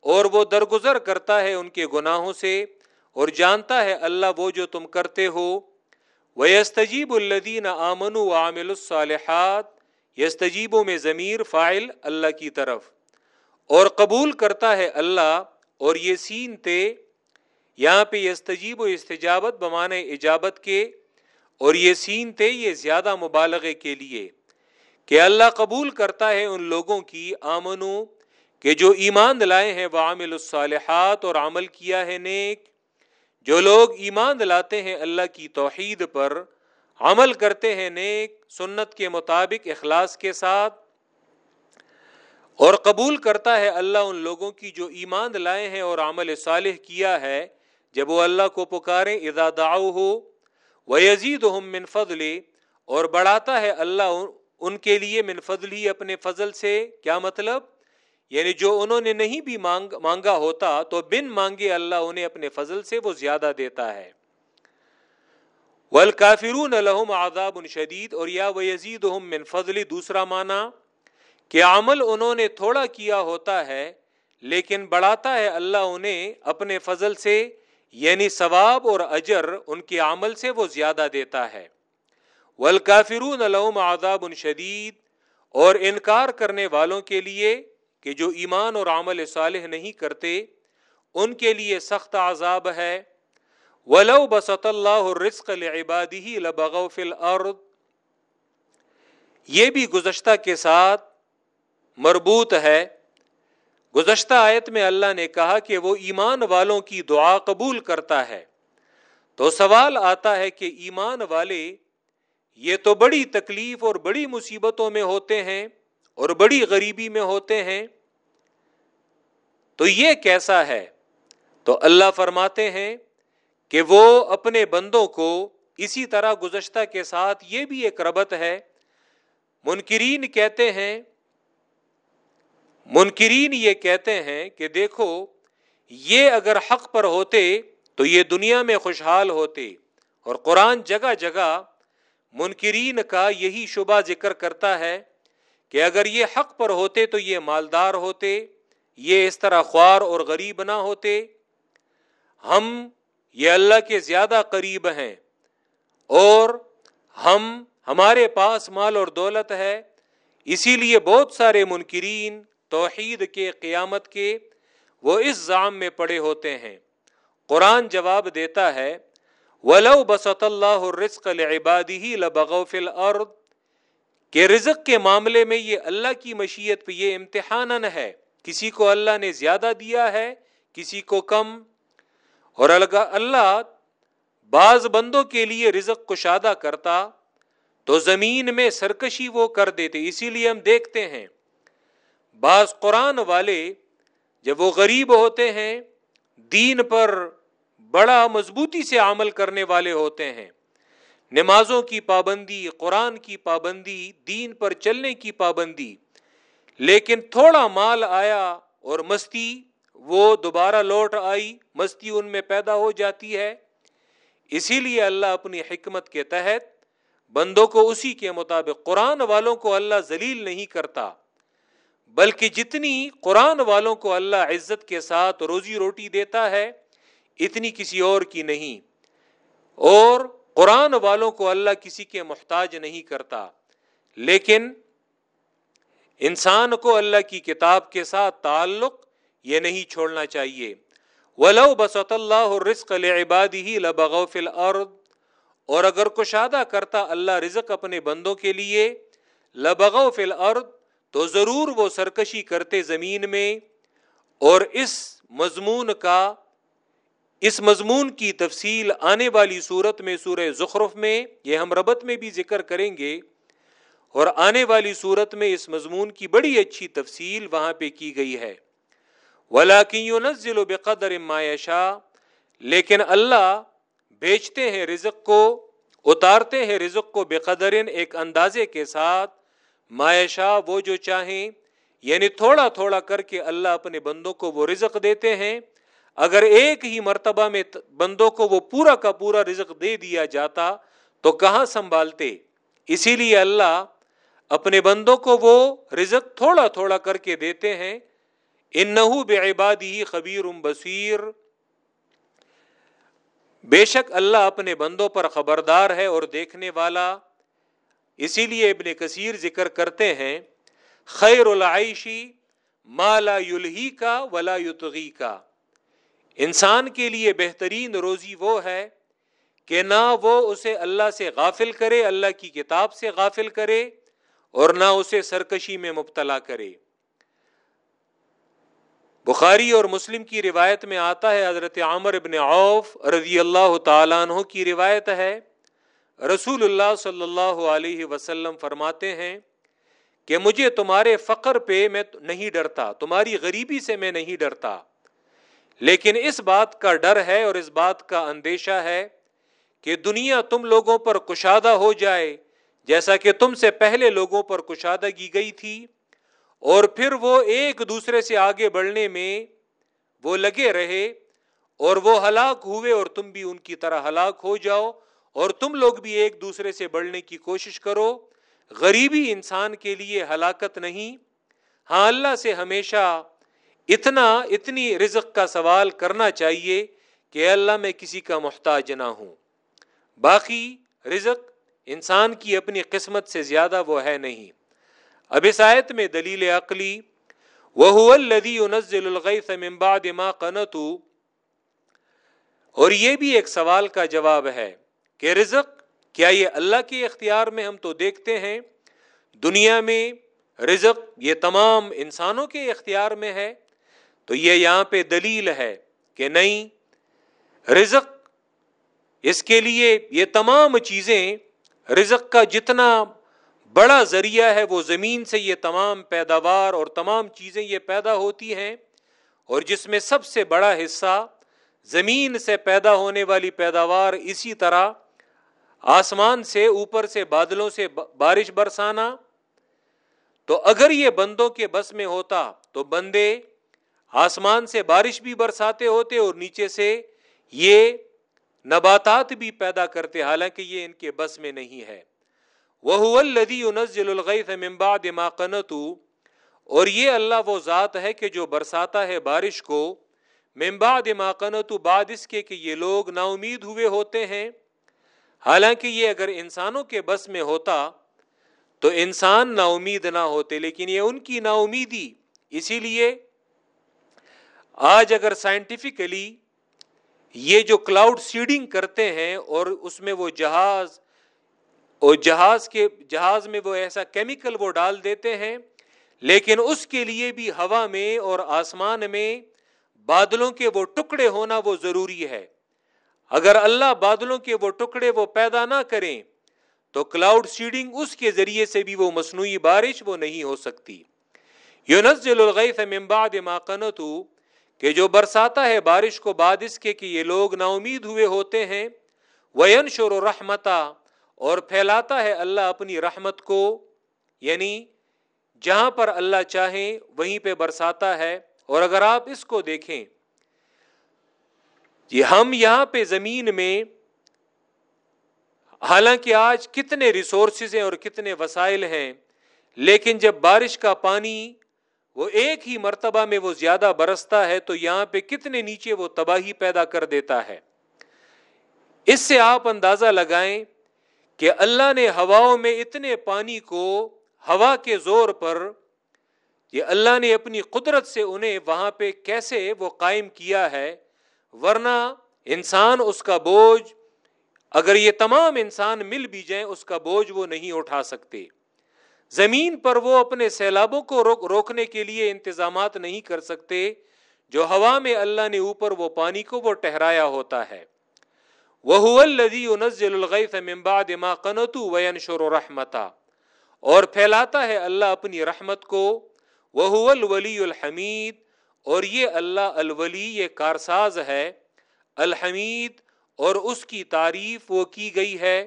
اور وہ درگزر کرتا ہے ان کے گناہوں سے، اور جانتا ہے اللہ وہ جو تم کرتے ہو۔ وہ یستجیب الدین آمن و عامل الصالحات یستجیبوں میں ضمیر فائل اللہ کی طرف۔ اور قبول کرتا ہے اللہ اور یہ سین تے، یہاں پہ یستجیب و استجابت بمانے اجابت کے۔ اور یہ سین تھے یہ زیادہ مبالغے کے لیے کہ اللہ قبول کرتا ہے ان لوگوں کی آمنو کہ جو ایمان لائے ہیں وہ عامل الصالحات اور عمل کیا ہے نیک۔ جو لوگ ایمان لاتے ہیں اللہ کی توحید پر، عمل کرتے ہیں نیک، سنت کے مطابق اخلاص کے ساتھ۔ اور قبول کرتا ہے اللہ ان لوگوں کی جو ایمان لائے ہیں اور عمل صالح کیا ہے۔ جب وہ اللہ کو پکاریں، اذا دعو ہو وہ یزید من فضل، اور بڑھاتا ہے اللہ ان کے لیے من فضلی اپنے فضل سے، کیا مطلب؟ یعنی جو انہوں نے نہیں بھی مانگ مانگا ہوتا، تو بن مانگے اللہ انہیں اپنے فضل سے، وہ زیادہ دیتا ہے۔ ول کافرون الحم آداب شدید اور یا وہ یزید من فضلی دوسرا معنی، کہ عمل انہوں نے تھوڑا کیا ہوتا ہے، لیکن بڑھاتا ہے اللہ انہیں اپنے فضل سے یعنی ثواب اور اجر ان کے عمل سے وہ زیادہ دیتا ہے۔ ولکافرون الحم آداب ان شدید اور انکار کرنے والوں کے لیے کہ جو ایمان اور عمل صالح نہیں کرتے، ان کے لیے سخت عذاب ہے۔ ولو بسط اللہ رزق لعباده لبغوا فی الارض۔ یہ بھی گزشتہ کے ساتھ مربوط ہے۔ گزشتہ آیت میں اللہ نے کہا کہ وہ ایمان والوں کی دعا قبول کرتا ہے۔ تو سوال آتا ہے کہ ایمان والے یہ تو بڑی تکلیف اور بڑی مصیبتوں میں ہوتے ہیں اور بڑی غریبی میں ہوتے ہیں۔ تو یہ کیسا ہے؟ تو اللہ فرماتے ہیں کہ وہ اپنے بندوں کو اسی طرح گزشتہ کے ساتھ یہ بھی ایک ربط ہے۔ منکرین کہتے ہیں منکرین یہ کہتے ہیں کہ دیکھو، یہ اگر حق پر ہوتے تو یہ دنیا میں خوشحال ہوتے اور قرآن جگہ جگہ منکرین کا یہی شبہ ذکر کرتا ہے کہ اگر یہ حق پر ہوتے تو یہ مالدار ہوتے، یہ اس طرح خوار اور غریب نہ ہوتے۔ ہم یہ اللہ کے زیادہ قریب ہیں اور ہم ہمارے پاس مال اور دولت ہے، اسی لیے بہت سارے منکرین توحید کے قیامت کے وہ اس زام میں پڑے ہوتے ہیں۔ قرآن جواب دیتا ہے، ولو بسط اللہ رزق لعباده لبغوا الارض کہ رزق کے معاملے میں یہ اللہ کی مشیت پہ یہ امتحان ہے۔ کسی کو اللہ نے زیادہ دیا ہے، کسی کو کم۔ اور اللہ بعض بندوں کے لیے رزق کشادہ کرتا، تو زمین میں سرکشی وہ کر دیتے۔ اسی لیے ہم دیکھتے ہیں بعض قرآن والے جب وہ غریب ہوتے ہیں، دین پر بڑا مضبوطی سے عمل کرنے والے ہوتے ہیں۔ نمازوں کی پابندی، قرآن کی پابندی، دین پر چلنے کی پابندی۔ لیکن تھوڑا مال آیا اور مستی، وہ دوبارہ لوٹ آئی، مستی ان میں پیدا ہو جاتی ہے۔ اسی لیے اللہ اپنی حکمت کے تحت بندوں کو اسی کے مطابق، قرآن والوں کو اللہ ذلیل نہیں کرتا۔ بلکہ جتنی قرآن والوں کو اللہ عزت کے ساتھ روزی روٹی دیتا ہے، اتنی کسی اور کی نہیں۔ اور قرآن والوں کو اللہ کسی کے محتاج نہیں کرتا۔ لیکن انسان کو اللہ کی کتاب کے ساتھ تعلق یہ نہیں چھوڑنا چاہیے۔ ولو بسط اللہ رزق لعباده لبغوا في الارض اور اگر کشادہ کرتا اللہ رزق اپنے بندوں کے لیے، لبغوا في الارض تو ضرور وہ سرکشی کرتے زمین میں اور اس مضمون کا، اس مضمون کی تفصیل آنے والی صورت میں سورہ زخرف میں، یہ ہم ربط میں بھی ذکر کریں گے، اور آنے والی صورت میں اس مضمون کی بڑی اچھی تفصیل وہاں پہ کی گئی ہے۔ ولاکن بقدر مایشا لیکن اللہ بیچتے ہیں رزق کو، اتارتے ہیں رزق کو بے قدر ایک اندازے کے ساتھ مایشا وہ جو چاہیں یعنی تھوڑا تھوڑا کر کے اللہ اپنے بندوں کو وہ رزق دیتے ہیں۔ اگر ایک ہی مرتبہ میں بندوں کو وہ پورا کا پورا رزق دے دیا جاتا، تو کہاں سنبھالتے؟ اسی لیے اللہ اپنے بندوں کو وہ رزق تھوڑا تھوڑا کر کے دیتے ہیں۔ ان بے عبادی خبیر بصیر۔ بے شک اللہ اپنے بندوں پر خبردار ہے اور دیکھنے والا۔ اسی لیے ابن کثیر ذکر کرتے ہیں، خیر العائشی مالا یلہی کا ولا یتغی کا انسان کے لیے بہترین روزی وہ ہے کہ نہ وہ اسے اللہ سے غافل کرے، اللہ کی کتاب سے غافل کرے، اور نہ اسے سرکشی میں مبتلا کرے۔ بخاری اور مسلم کی روایت میں آتا ہے، حضرت عامر ابن عوف رضی اللہ تعالیٰ عنہ کی روایت ہے رسول اللہ صلی اللہ علیہ وسلم فرماتے ہیں کہ مجھے تمہارے فقر پہ میں نہیں ڈرتا، تمہاری غریبی سے میں نہیں ڈرتا۔ لیکن اس بات کا ڈر ہے اور اس بات کا اندیشہ ہے کہ دنیا تم لوگوں پر کشادہ ہو جائے، جیسا کہ تم سے پہلے لوگوں پر کشادہ کی گئی تھی۔ اور پھر وہ ایک دوسرے سے آگے بڑھنے میں وہ لگے رہے اور وہ ہلاک ہوئے اور تم بھی ان کی طرح ہلاک ہو جاؤ۔ اور تم لوگ بھی ایک دوسرے سے بڑھنے کی کوشش کرو۔ غریبی انسان کے لیے ہلاکت نہیں۔ ہاں اللہ سے ہمیشہ اتنا، اتنی رزق کا سوال کرنا چاہیے کہ اللہ، میں کسی کا محتاج نہ ہوں۔ باقی رزق انسان کی اپنی قسمت سے زیادہ وہ ہے نہیں۔ اب اس آیت میں دلیل عقلی وہ الدی انزل الغیث من بعد ما قنتو اور یہ بھی ایک سوال کا جواب ہے۔ کہ رزق، کیا یہ اللہ کے اختیار میں ہم تو دیکھتے ہیں؟ دنیا میں رزق یہ تمام انسانوں کے اختیار میں ہے، تو یہ یہاں پہ دلیل ہے کہ نہیں، رزق اس کے لیے یہ تمام چیزیں، رزق کا جتنا بڑا ذریعہ ہے، وہ زمین سے یہ تمام پیداوار اور تمام چیزیں یہ پیدا ہوتی ہیں، اور جس میں سب سے بڑا حصہ زمین سے پیدا ہونے والی پیداوار اسی طرح آسمان سے اوپر سے بادلوں سے بارش برسانا۔ تو اگر یہ بندوں کے بس میں ہوتا تو بندے آسمان سے بارش بھی برساتے ہوتے اور نیچے سے یہ نباتات بھی پیدا کرتے، حالانکہ یہ ان کے بس میں نہیں ہے۔ وہ الدی انزل الغیث من بعد قنتو اور یہ اللہ وہ ذات ہے کہ جو برساتا ہے بارش کو۔ من بعد ما قنتو بعد اس کے کہ یہ لوگ نا امید ہوئے ہوتے ہیں۔ حالانکہ یہ اگر انسانوں کے بس میں ہوتا تو انسان نا امید نہ ہوتے، لیکن یہ ان کی نا امیدی اسی لیے آج اگر سائنٹیفکلی یہ جو کلاؤڈ سیڈنگ کرتے ہیں اور اس میں وہ جہاز، اور جہاز کے، جہاز میں وہ ایسا کیمیکل وہ ڈال دیتے ہیں، لیکن اس کے لیے بھی ہوا میں اور آسمان میں بادلوں کے وہ ٹکڑے ہونا وہ ضروری ہے۔ اگر اللہ بادلوں کے وہ ٹکڑے وہ پیدا نہ کریں، تو کلاؤڈ سیڈنگ اس کے ذریعے سے بھی وہ مصنوعی بارش وہ نہیں ہو سکتی۔ یونزل الغیث من بعد ما قنتو، کہ جو برساتا ہے بارش کو بعد اس کے کہ یہ لوگ نا امید ہوئے ہوتے ہیں۔ وینشر رحمتا اور پھیلاتا ہے اللہ اپنی رحمت کو یعنی جہاں پر اللہ چاہے وہیں پہ برساتا ہے۔ اور اگر آپ اس کو دیکھیں یہ ہم یہاں پہ زمین میں حالانکہ آج کتنے ریسورسز ہیں اور کتنے وسائل ہیں، لیکن جب بارش کا پانی وہ ایک ہی مرتبہ میں وہ زیادہ برستا ہے، تو یہاں پہ کتنے نیچے وہ تباہی پیدا کر دیتا ہے۔ اس سے آپ اندازہ لگائیں کہ اللہ نے ہواؤں میں اتنے پانی کو ہوا کے زور پر یہ اللہ نے اپنی قدرت سے انہیں وہاں پہ کیسے وہ قائم کیا ہے۔ ورنہ انسان اس کا بوجھ، اگر یہ تمام انسان مل بھی جائیں، اس کا بوجھ وہ نہیں اٹھا سکتے۔ زمین پر وہ اپنے سیلابوں کو روک، روکنے کے لیے انتظامات نہیں کر سکتے، جو ہوا میں اللہ نے اوپر وہ پانی کو وہ ٹہرایا ہوتا ہے۔ وہ الدی انزل الغیث من بعد ما وینشر رحمتا۔ اور پھیلاتا ہے اللہ اپنی رحمت کو۔ وہ الولی الحمید۔ اور یہ اللہ الولی، یہ کارساز ہے، الحمید، اور اس کی تعریف وہ کی گئی ہے۔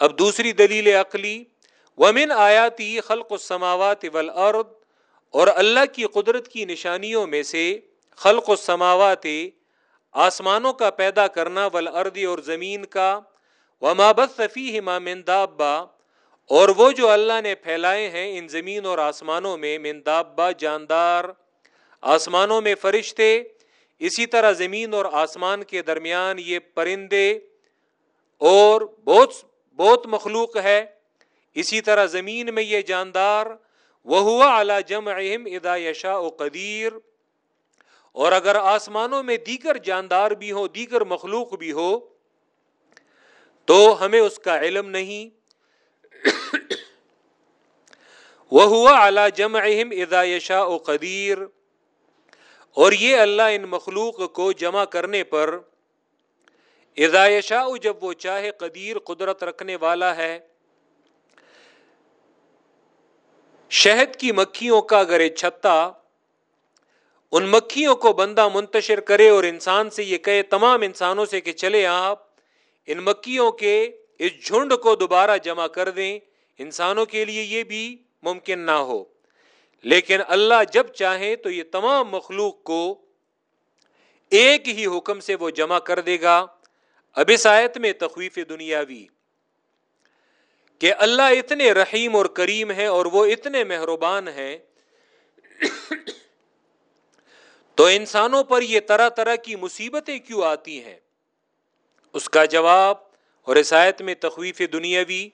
اب دوسری دلیل عقلی، ومن آیاتی خلق السماوات والارض، اور اللہ کی قدرت کی نشانیوں میں سے خلق السماوات، آسمانوں کا پیدا کرنا ول اور زمین کا و مابت صفی مندابا اور وہ جو اللہ نے پھیلائے ہیں ان زمین اور آسمانوں میں مندابا جاندار۔ آسمانوں میں فرشتے، اسی طرح زمین اور آسمان کے درمیان یہ پرندے اور بہت بہت مخلوق ہے۔ اسی طرح زمین میں یہ جاندار وہ ہوا اعلی جم اہم ادا یشا و قدیر۔ اور اگر آسمانوں میں دیگر جاندار بھی ہو، دیگر مخلوق بھی ہو، تو ہمیں اس کا علم نہیں۔ وہ ہوا اعلی جم اہم ادا یشا و قدیر۔ اور یہ اللہ ان مخلوق کو جمع کرنے پر ادایشا جب وہ چاہے قدیر قدرت رکھنے والا ہے، شہد کی مکھیوں کا اگر چھتا، ان مکھیوں کو بندہ منتشر کرے اور انسان سے یہ کہے، تمام انسانوں سے کہ چلے آپ، ان مکھیوں کے اس جھنڈ کو دوبارہ جمع کر دیں، انسانوں کے لیے یہ بھی ممکن نہ ہو۔ لیکن اللہ جب چاہے تو یہ تمام مخلوق کو ایک ہی حکم سے وہ جمع کر دے گا۔ اب اس آیت میں تخویف دنیاوی کہ اللہ اتنے رحیم اور کریم ہے اور وہ اتنے مہربان ہیں۔ تو انسانوں پر یہ طرح طرح کی مصیبتیں کیوں آتی ہیں؟ اس کا جواب اور آیت میں تخویف دنیاوی،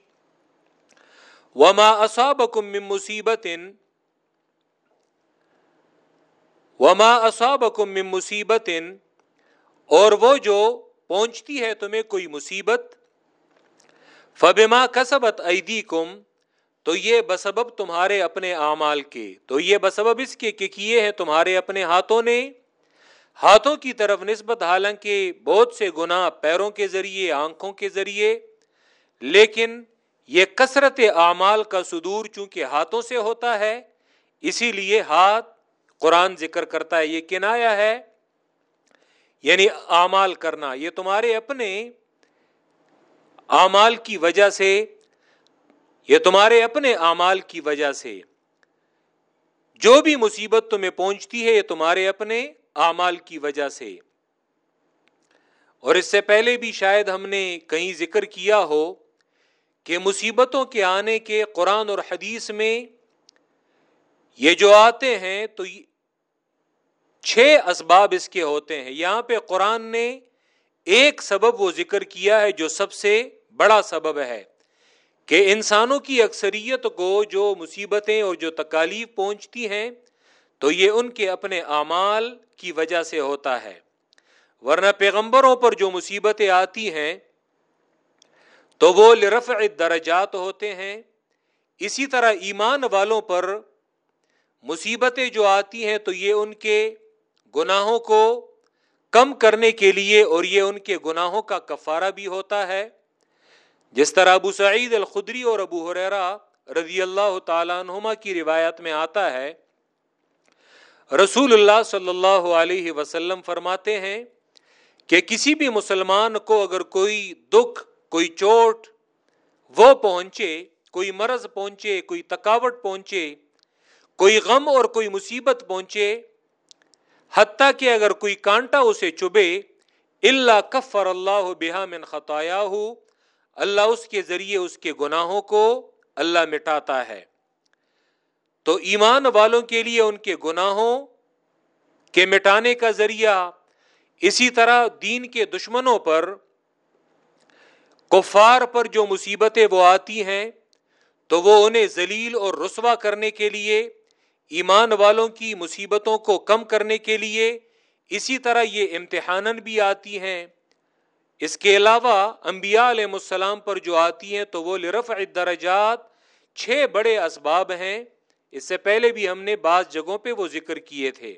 وما اصابکم من مصیبت وما اصابکم من مصیبت اور وہ جو پہنچتی ہے تمہیں کوئی مصیبت، فبما کسبت ایدیکم تو یہ بسبب تمہارے اپنے اعمال کے، تو یہ بسبب اس کے کہ کیے ہیں تمہارے اپنے ہاتھوں نے۔ ہاتھوں کی طرف نسبت، حالانکہ بہت سے گناہ پیروں کے ذریعے، آنکھوں کے ذریعے، لیکن یہ کثرت اعمال کا صدور چونکہ ہاتھوں سے ہوتا ہے، اسی لیے ہاتھ قرآن ذکر کرتا ہے، یہ کنایا ہے؟ یعنی اعمال کرنا۔ یہ تمہارے اپنے اعمال کی وجہ سے، یہ تمہارے اپنے اعمال کی وجہ سے۔ جو بھی مصیبت تمہیں پہنچتی ہے، یہ تمہارے اپنے اعمال کی وجہ سے۔ اور اس سے پہلے بھی شاید ہم نے کہیں ذکر کیا ہو کہ مصیبتوں کے آنے کے قرآن اور حدیث میں یہ جو آتے ہیں، تو چھ اسباب اس کے ہوتے ہیں۔ یہاں پہ قرآن نے ایک سبب وہ ذکر کیا ہے جو سب سے بڑا سبب ہے کہ انسانوں کی اکثریت کو جو مصیبتیں اور جو تکالیف پہنچتی ہیں تو یہ ان کے اپنے اعمال کی وجہ سے ہوتا ہے۔ ورنہ پیغمبروں پر جو مصیبتیں آتی ہیں تو وہ لرفع درجات ہوتے ہیں۔ اسی طرح ایمان والوں پر مصیبتیں جو آتی ہیں تو یہ ان کے گناہوں کو کم کرنے کے لیے اور یہ ان کے گناہوں کا کفارہ بھی ہوتا ہے۔ جس طرح ابو سعید الخدری اور ابو حریرا رضی اللہ تعالیٰ عنہما کی روایت میں آتا ہے، رسول اللہ صلی اللہ علیہ وسلم فرماتے ہیں کہ کسی بھی مسلمان کو اگر کوئی دکھ، کوئی چوٹ وہ پہنچے، کوئی مرض پہنچے، کوئی تکاوٹ پہنچے، کوئی غم اور کوئی مصیبت پہنچے حتیٰ کہ اگر کوئی کانٹا اسے چبے اللہ کفر اللہ بحا من خطایا ہو اللہ اس کے ذریعے اس کے گناہوں کو اللہ مٹاتا ہے۔ تو ایمان والوں کے لیے ان کے گناہوں کے مٹانے کا ذریعہ اسی طرح دین کے دشمنوں پر، کفار پر جو مصیبتیں وہ آتی ہیں، تو وہ انہیں ذلیل اور رسوا کرنے کے لیے ایمان والوں کی مصیبتوں کو کم کرنے کے لیے اسی طرح یہ امتحان بھی آتی ہیں۔ اس کے علاوہ انبیاء علیہ السلام پر جو آتی ہیں تو وہ لرف درجات چھ بڑے اسباب ہیں۔ اس سے پہلے بھی ہم نے بعض جگہوں پہ وہ ذکر کیے تھے۔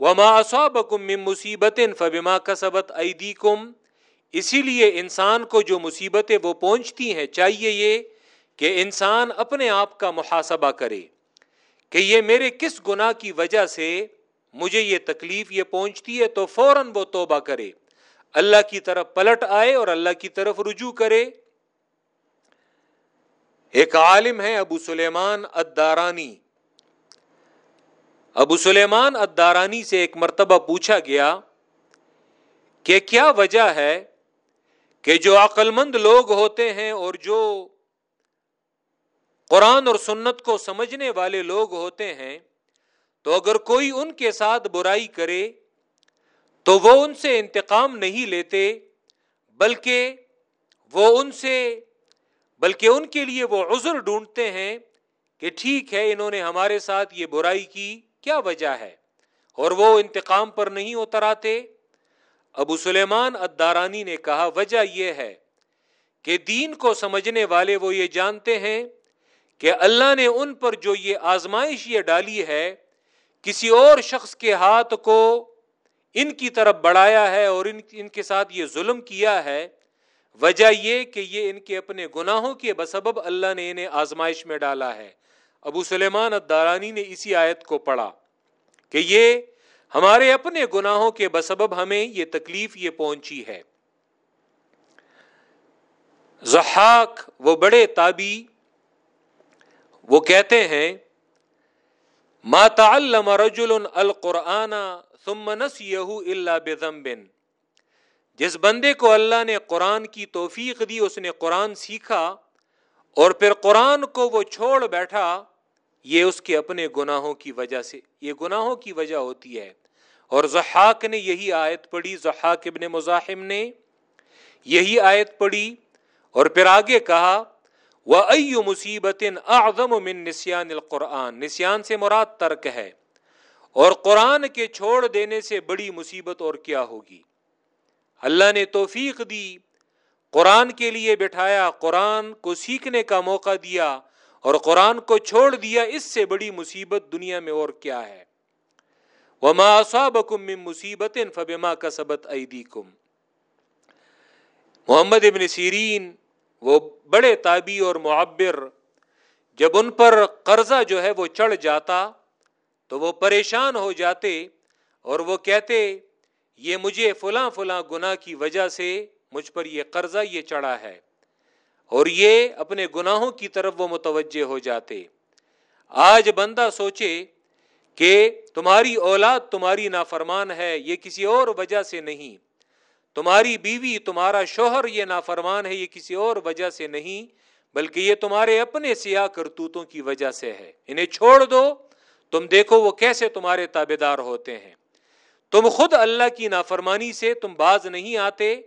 وما اصابکم من مصیبت فبما کسبت ایدیکم اسی لیے انسان کو جو مصیبتیں وہ پہنچتی ہیں، چاہیے یہ کہ انسان اپنے آپ کا محاسبہ کرے۔ کہ یہ میرے کس گناہ کی وجہ سے مجھے یہ تکلیف یہ پہنچتی ہے، تو فوراً وہ توبہ کرے۔ اللہ کی طرف پلٹ آئے اور اللہ کی طرف رجوع کرے۔ ایک عالم ہے ابو سلیمان ادارانی ابو سلیمان ادارانی سے ایک مرتبہ پوچھا گیا کہ کیا وجہ ہے کہ جو عقل مند لوگ ہوتے ہیں اور جو قرآن اور سنت کو سمجھنے والے لوگ ہوتے ہیں، تو اگر کوئی ان کے ساتھ برائی کرے، تو وہ ان سے انتقام نہیں لیتے، بلکہ وہ ان سے، بلکہ ان کے لیے وہ عذر ڈھونڈتے ہیں کہ ٹھیک ہے، انہوں نے ہمارے ساتھ یہ برائی کی، کیا وجہ ہے؟ اور وہ انتقام پر نہیں اتر آتے ابو سلیمان ادارانی نے کہا، وجہ یہ ہے کہ دین کو سمجھنے والے وہ یہ جانتے ہیں کہ اللہ نے ان پر جو یہ آزمائش یہ ڈالی ہے، کسی اور شخص کے ہاتھ کو ان کی طرف بڑھایا ہے اور ان ان کے ساتھ یہ ظلم کیا ہے، وجہ یہ کہ یہ ان کے اپنے گناہوں کے بسبب اللہ نے انہیں آزمائش میں ڈالا ہے۔ ابو سلیمان الدارانی نے اسی آیت کو پڑھا کہ یہ ہمارے اپنے گناہوں کے بسبب ہمیں یہ تکلیف یہ پہنچی ہے۔ زحاق وہ بڑے تابی وہ کہتے ہیں، ما تعلم رجل القرآن ثم نسيه الا بذنب جس بندے کو اللہ نے قرآن کی توفیق دی، اس نے قرآن سیکھا اور پھر قرآن کو وہ چھوڑ بیٹھا، یہ اس کے اپنے گناہوں کی وجہ سے، یہ گناہوں کی وجہ ہوتی ہے۔ اور زحاق نے یہی آیت پڑھی زحاق ابن مزاحم نے یہی آیت پڑھی اور پھر آگے کہا وہ مصیبت اعظم من نسیان القرآن نسیان سے مراد ترک ہے۔ اور قرآن کے چھوڑ دینے سے بڑی مصیبت اور کیا ہوگی؟ اللہ نے توفیق دی، قرآن کے لیے بٹھایا، قرآن کو سیکھنے کا موقع دیا اور قرآن کو چھوڑ دیا، اس سے بڑی مصیبت دنیا میں اور کیا ہے؟ وما صابکم من مصیبت فبما کسبت ایدیکم محمد ابن سیرین وہ بڑے تابی اور معبر، جب ان پر قرضہ جو ہے وہ چڑھ جاتا تو وہ پریشان ہو جاتے اور وہ کہتے، یہ مجھے فلاں فلاں گناہ کی وجہ سے مجھ پر یہ قرضہ یہ چڑھا ہے۔ اور یہ اپنے گناہوں کی طرف وہ متوجہ ہو جاتے۔ آج بندہ سوچے کہ تمہاری اولاد تمہاری نافرمان ہے، یہ کسی اور وجہ سے نہیں۔ تمہاری بیوی، تمہارا شوہر، یہ نافرمان ہے، یہ کسی اور وجہ سے نہیں، بلکہ یہ تمہارے اپنے سیاہ کرتوتوں کی وجہ سے ہے۔ انہیں چھوڑ دو۔ تم دیکھو وہ کیسے تمہارے تابے دار ہوتے ہیں۔ تم خود اللہ کی نافرمانی سے تم باز نہیں آتے،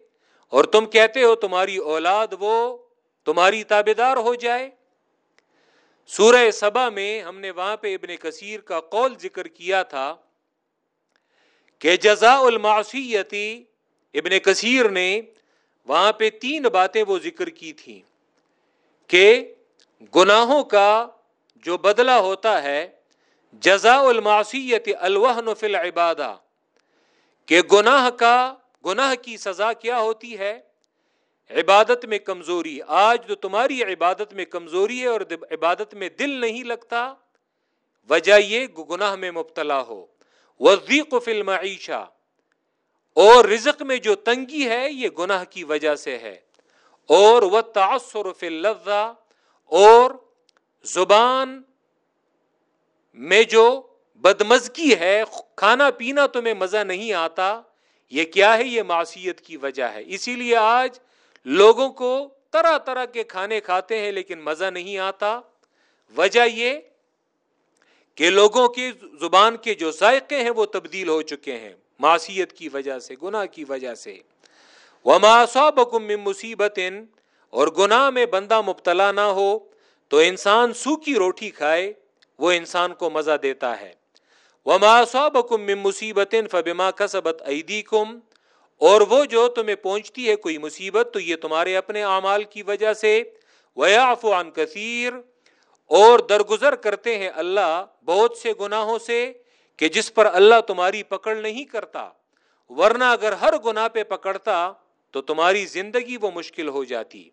اور تم کہتے ہو تمہاری اولاد وہ تمہاری تابے دار ہو جائے۔ سورہ سبا میں ہم نے وہاں پہ ابن کثیر کا قول ذکر کیا تھا کہ جزا المعصیتی ابن کثیر نے وہاں پہ تین باتیں وہ ذکر کی تھی کہ گناہوں کا جو بدلہ ہوتا ہے جزا المعصیت الوہن فی العبادہ، کہ گناہ کا، گناہ کی سزا کیا ہوتی ہے؟ عبادت میں کمزوری۔ آج تو تمہاری عبادت میں کمزوری ہے اور عبادت میں دل نہیں لگتا، وجہ یہ گناہ میں مبتلا ہو۔ وزیق فلم عیشہ اور رزق میں جو تنگی ہے، یہ گناہ کی وجہ سے ہے۔ اور وہ تاثر فل اور زبان میں جو بدمزگی ہے، کھانا پینا تمہیں مزہ نہیں آتا، یہ کیا ہے؟ یہ معصیت کی وجہ ہے۔ اسی لیے آج لوگوں کو طرح طرح کے کھانے کھاتے ہیں، لیکن مزہ نہیں آتا۔ وجہ یہ کہ لوگوں کی زبان کے جو ذائقے ہیں، وہ تبدیل ہو چکے ہیں۔ معصیت کی وجہ سے، گناہ کی وجہ سے۔ مصیبت اور گناہ میں بندہ مبتلا نہ ہو تو انسان سوکھی روٹی کھائے، وہ انسان کو مزہ دیتا ہے۔ وما صابكم من مصیبت فبما كسبت ايديكم اور وہ جو تمہیں پہنچتی ہے کوئی مصیبت تو یہ تمہارے اپنے اعمال کی وجہ سے۔ ویعف عن کثیر اور درگزر کرتے ہیں اللہ بہت سے گناہوں سے۔ کہ جس پر اللہ تمہاری پکڑ نہیں کرتا، ورنہ اگر ہر گناہ پہ پکڑتا، تو تمہاری زندگی وہ مشکل ہو جاتی۔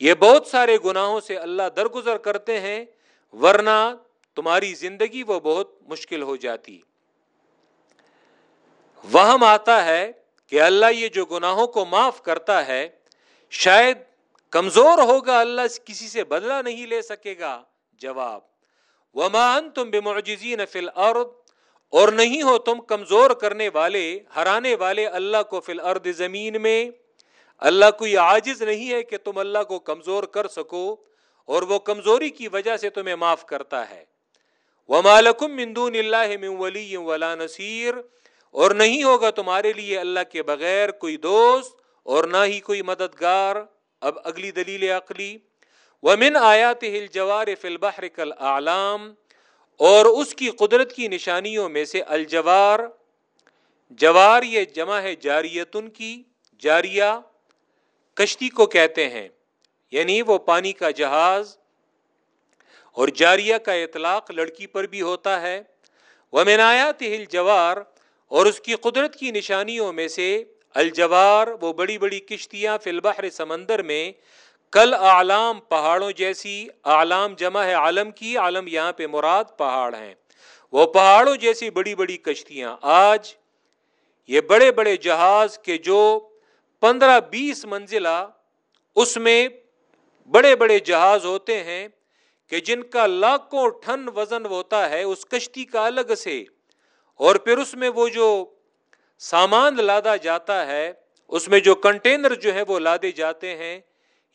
یہ بہت سارے گناہوں سے اللہ درگزر کرتے ہیں، ورنہ تمہاری زندگی وہ بہت مشکل ہو جاتی۔ وہم آتا ہے کہ اللہ یہ جو گناہوں کو معاف کرتا ہے، شاید کمزور ہوگا اللہ، کسی سے بدلہ نہیں لے سکے گا۔ جواب ومان تم بے معجزین فل اور نہیں ہو تم کمزور کرنے والے، ہرانے والے اللہ کو فل ارد زمین میں۔ اللہ کوئی عاجز نہیں ہے کہ تم اللہ کو کمزور کر سکو، اور وہ کمزوری کی وجہ سے تمہیں معاف کرتا ہے۔ وہ مالکم مندون اللہ من ولی ولا نصیر۔ اور نہیں ہوگا تمہارے لیے اللہ کے بغیر کوئی دوست اور نہ ہی کوئی مددگار۔ اب اگلی دلیل عقلی۔ ومن آیات ہل جوار فلبحر کل اعلام اور اس کی قدرت کی نشانیوں میں سے الجوار، جوار یہ جمع ہے جاریتن کی، جاریہ کشتی کو کہتے ہیں یعنی وہ پانی کا جہاز، اور جاریہ کا اطلاق لڑکی پر بھی ہوتا ہے۔ وہ آیات ہل جوار اور اس کی قدرت کی نشانیوں میں سے الجوار، وہ بڑی بڑی کشتیاں فی البحر سمندر میں کل اعلام پہاڑوں جیسی اعلام جمع ہے عالم کی، عالم یہاں پہ مراد پہاڑ ہیں۔ وہ پہاڑوں جیسی بڑی بڑی کشتیاں۔ آج یہ بڑے بڑے جہاز کے جو پندرہ بیس منزلہ اس میں بڑے بڑے جہاز ہوتے ہیں کہ جن کا لاکھوں ٹن وزن ہوتا ہے اس کشتی کا الگ سے۔ اور پھر اس میں وہ جو سامان لادا جاتا ہے، اس میں جو کنٹینر جو ہے وہ لادے جاتے ہیں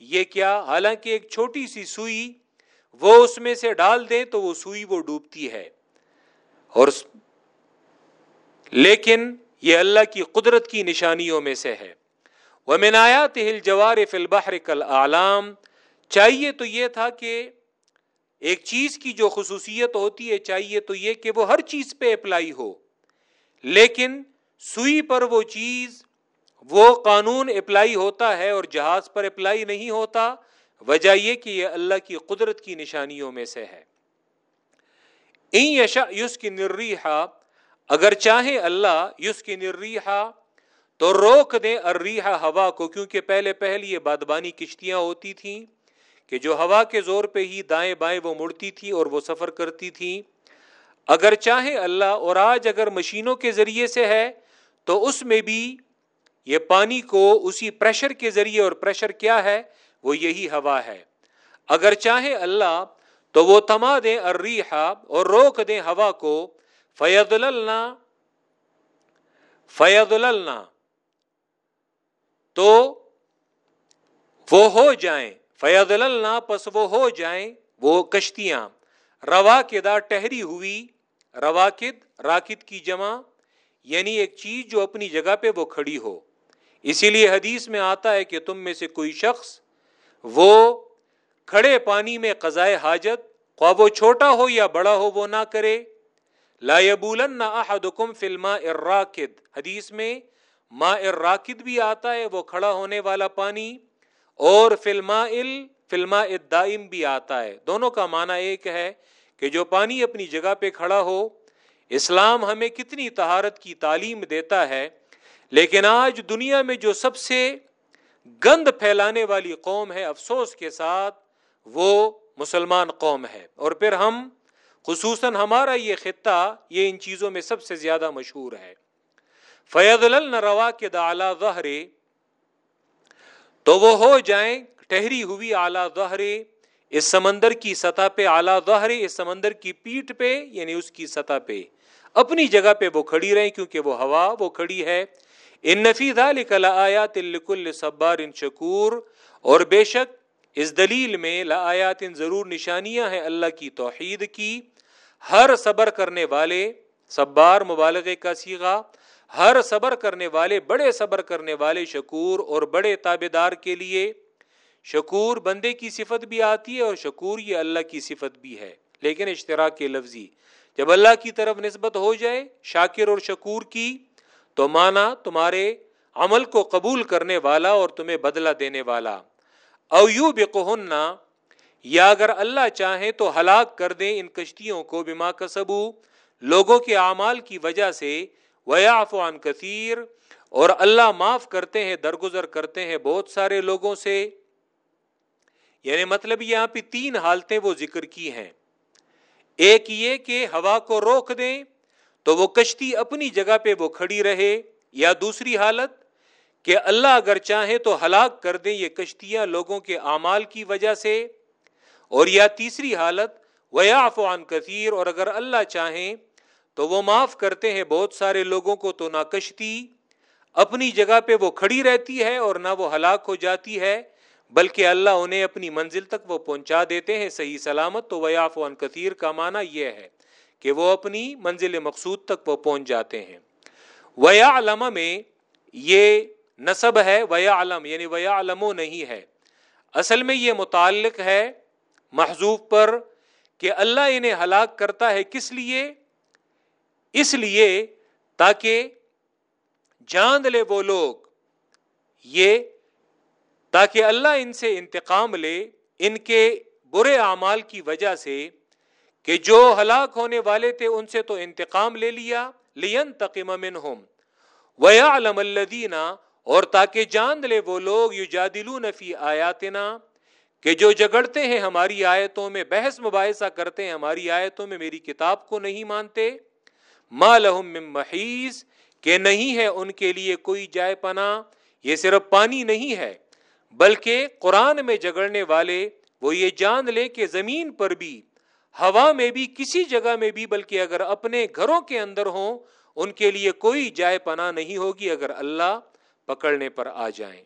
یہ کیا؟ حالانکہ ایک چھوٹی سی سوئی وہ اس میں سے ڈال دیں تو وہ سوئی وہ ڈوبتی ہے۔ اور لیکن یہ اللہ کی قدرت کی نشانیوں میں سے ہے۔ وہ منایات ہل جوار فلبحر کل عالم چاہیے تو یہ تھا کہ ایک چیز کی جو خصوصیت ہوتی ہے، چاہیے تو یہ کہ وہ ہر چیز پہ اپلائی ہو۔ لیکن سوئی پر وہ چیز وہ قانون اپلائی ہوتا ہے اور جہاز پر اپلائی نہیں ہوتا، وجہ یہ کہ یہ اللہ کی قدرت کی نشانیوں میں سے ہے۔ یشا یوس کی نریحا اگر چاہے اللہ یوس کی نریحا تو روک دیں ارریحا ہوا کو، کیونکہ پہلے پہلے یہ بادبانی کشتیاں ہوتی تھیں کہ جو ہوا کے زور پہ ہی دائیں بائیں وہ مڑتی تھی اور وہ سفر کرتی تھی اگر چاہے اللہ اور آج اگر مشینوں کے ذریعے سے ہے، تو اس میں بھی یہ پانی کو اسی پریشر کے ذریعے اور پریشر کیا ہے؟ وہ یہی ہوا ہے۔ اگر چاہے اللہ تو وہ تما دیں الریحا اور روک دیں ہوا کو۔ فید النا فید تو وہ ہو جائیں۔ فید النا پس وہ ہو جائیں۔ وہ کشتیاں۔ روا ٹہری ہوئی۔ رواکد راکد کی جمع۔ یعنی ایک چیز جو اپنی جگہ پہ وہ کھڑی ہو۔ اسی لیے حدیث میں آتا ہے کہ تم میں سے کوئی شخص وہ کھڑے پانی میں قضائے حاجت، خواہ وہ چھوٹا ہو یا بڑا ہو، وہ نہ کرے۔ لا یبولن نہ احدکم فلما الراکد۔ حدیث میں ما الراکد بھی آتا ہے، وہ کھڑا ہونے والا پانی، اور فلما ال فلما الدائم بھی آتا ہے۔ دونوں کا معنی ایک ہے کہ جو پانی اپنی جگہ پہ کھڑا ہو، اسلام ہمیں کتنی تہارت کی تعلیم دیتا ہے لیکن آج دنیا میں جو سب سے گند پھیلانے والی قوم ہے افسوس کے ساتھ، وہ مسلمان قوم ہے۔ اور پھر ہم، خصوصاً ہمارا یہ خطہ، یہ ان چیزوں میں سب سے زیادہ مشہور ہے۔ فیض الروا کے دعلی ظہرے تو وہ ہو جائیں ٹہری ہوئی اعلی ظہرے اس سمندر کی سطح پہ اعلیٰ ظہرے اس سمندر کی پیٹ پہ یعنی اس کی سطح پہ۔ اپنی جگہ پہ وہ کھڑی رہیں، کیونکہ وہ ہوا، وہ کھڑی ہے۔ ان نفی آیات صبار ان شکور اور بے شک اس دلیل میں لایات ضرور نشانیاں ہیں اللہ کی توحید کی۔ ہر صبر کرنے والے صبار مبالغے کا سیگا ہر صبر کرنے والے بڑے صبر کرنے والے شکور اور بڑے تابے دار کے لیے۔ شکور بندے کی صفت بھی آتی ہے اور شکور یہ اللہ کی صفت بھی ہے۔ لیکن اشتراک کے لفظی، جب اللہ کی طرف نسبت ہو جائے شاکر اور شکور کی تو مانا تمہارے عمل کو قبول کرنے والا اور تمہیں بدلہ دینے والا۔ او یو بکنا یا اگر اللہ چاہے تو ہلاک کر دیں ان کشتیوں کو بما کسبو لوگوں کے اعمال کی وجہ سے۔ ویافان کثیر اور اللہ معاف کرتے ہیں، درگزر کرتے ہیں بہت سارے لوگوں سے۔ یعنی مطلب یہاں پہ تین حالتیں وہ ذکر کی ہیں۔ ایک یہ کہ ہوا کو روک دیں تو وہ کشتی اپنی جگہ پہ وہ کھڑی رہے، یا دوسری حالت کہ اللہ اگر چاہے تو ہلاک کر دیں یہ کشتیاں لوگوں کے اعمال کی وجہ سے۔ اور یا تیسری حالت ویا افوان کثیر اور اگر اللہ چاہیں تو وہ معاف کرتے ہیں بہت سارے لوگوں کو تو نہ کشتی اپنی جگہ پہ وہ کھڑی رہتی ہے اور نہ وہ ہلاک ہو جاتی ہے، بلکہ اللہ انہیں اپنی منزل تک وہ پہنچا دیتے ہیں۔ صحیح سلامت تو ویاف ان کثیر کا معنی یہ ہے۔ کہ وہ اپنی منزل مقصود تک وہ پہنچ جاتے ہیں۔ ویا علم میں یہ نصب ہے ویا علم یعنی ویا علم نہیں ہے۔ اصل میں یہ متعلق ہے محضوب پر کہ اللہ انہیں ہلاک کرتا ہے کس لیے؟ اس لیے تاکہ جان لے وہ لوگ۔ یہ تاکہ اللہ ان سے انتقام لے، ان کے برے اعمال کی وجہ سے کہ جو ہلاک ہونے والے تھے ان سے تو انتقام لے لیا لین تقیم منہم۔ ویعلم الذین اور تاکہ جان لے وہ لوگ یو جادلون فی آیاتنا، کہ جو جگڑتے ہیں ہماری آیتوں میں، بحث مباحثہ کرتے ہیں ہماری آیتوں میں، میری کتاب کو نہیں مانتے۔ ما لہم من محیز کہ نہیں ہے ان کے لیے کوئی جائے پنا یہ صرف پانی نہیں ہے، بلکہ قرآن میں جگڑنے والے، وہ یہ جان لے کہ زمین پر بھی ہوا میں بھی، کسی جگہ میں بھی، بلکہ اگر اپنے گھروں کے اندر ہوں، ان کے لیے کوئی جائے پناہ نہیں ہوگی اگر اللہ پکڑنے پر آ جائیں۔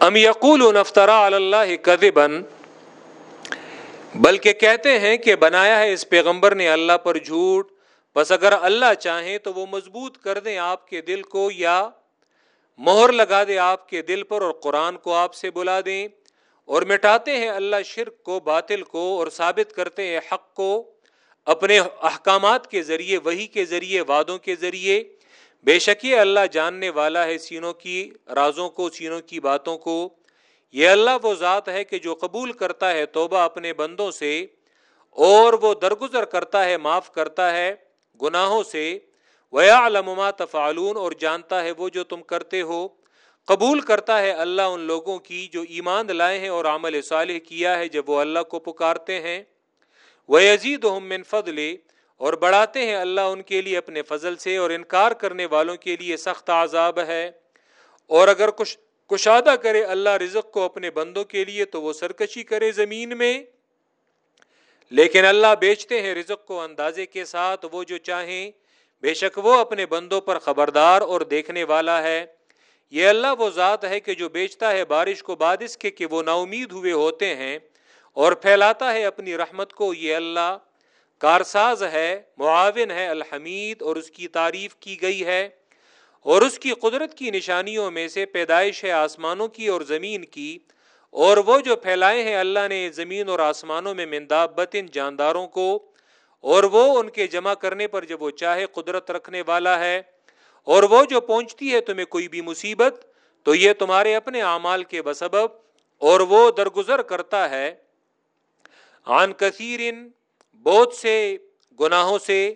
ام یقول نفترا اللہ کذبن بلکہ کہتے ہیں کہ بنایا ہے اس پیغمبر نے اللہ پر جھوٹ۔ بس اگر اللہ چاہیں تو وہ مضبوط کر دیں آپ کے دل کو یا مہر لگا دے آپ کے دل پر اور قرآن کو آپ سے بلا دیں اور مٹاتے ہیں اللہ شرک کو، باطل کو اور ثابت کرتے ہیں حق کو اپنے احکامات کے ذریعے وہی کے ذریعے، وعدوں کے ذریعے۔ بے شک یہ اللہ جاننے والا ہے سینوں کی رازوں کو، سینوں کی باتوں کو۔ یہ اللہ وہ ذات ہے کہ جو قبول کرتا ہے توبہ اپنے بندوں سے اور وہ درگزر کرتا ہے، معاف کرتا ہے گناہوں سے۔ ویا علما تفعلون، اور جانتا ہے وہ جو تم کرتے ہو۔ قبول کرتا ہے اللہ ان لوگوں کی جو ایمان لائے ہیں اور عمل صالح کیا ہے، جب وہ اللہ کو پکارتے ہیں۔ وہ عزید من فضل، اور بڑھاتے ہیں اللہ ان کے لیے اپنے فضل سے، اور انکار کرنے والوں کے لیے سخت عذاب ہے۔ اور اگر کچھ کشادہ کرے اللہ رزق کو اپنے بندوں کے لیے، تو وہ سرکشی کرے زمین میں۔ لیکن اللہ بیچتے ہیں رزق کو اندازے کے ساتھ، وہ جو چاہیں بے شک وہ اپنے بندوں پر خبردار اور دیکھنے والا ہے۔ یہ اللہ وہ ذات ہے کہ جو بیچتا ہے بارش کو بعد اس کے کہ وہ نا امید ہوئے ہوتے ہیں اور پھیلاتا ہے اپنی رحمت کو۔ یہ اللہ کارساز ہے، معاون ہے، الحمید اور اس کی تعریف کی گئی ہے۔ اور اس کی قدرت کی نشانیوں میں سے پیدائش ہے آسمانوں کی اور زمین کی۔ اور وہ جو پھیلائے ہیں، اللہ نے زمین اور آسمانوں میں بطن جانداروں کو اور وہ ان کے جمع کرنے پر جب وہ چاہے قدرت رکھنے والا ہے، اور وہ جو پہنچتی ہے تمہیں کوئی بھی مصیبت، تو یہ تمہارے اپنے اعمال کے بسبب اور وہ درگزر کرتا ہے۔ عن کثیر بہت سے گناہوں سے۔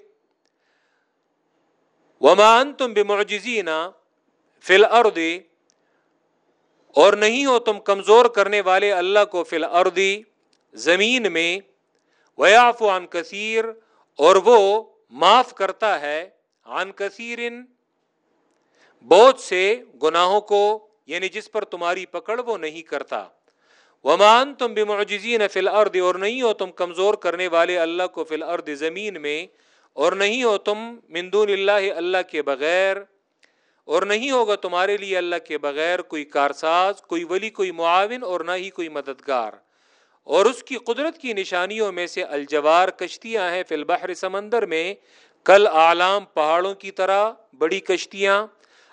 ومان تم بمعجزین فی الارض، اور نہیں ہو تم کمزور کرنے والے اللہ کو فی الارض، زمین میں۔ ویاف عن کثیر اور وہ معاف کرتا ہے عن کثیر بہت سے گناہوں کو یعنی جس پر تمہاری پکڑ وہ نہیں کرتا۔ ومان تم بمعجزین فی الارض اور نہیں ہو تم کمزور کرنے والے اللہ کو فی الارض زمین میں، اور نہیں ہو تم من دون اللہ اللہ کے بغیر، اور نہیں ہوگا تمہارے لیے اللہ کے بغیر کوئی کارساز، کوئی ولی، کوئی معاون، اور نہ ہی کوئی مددگار۔ اور اس کی قدرت کی نشانیوں میں سے الجوار کشتیاں ہیں فی البحر سمندر میں، کل اعلام پہاڑوں کی طرح بڑی کشتیاں۔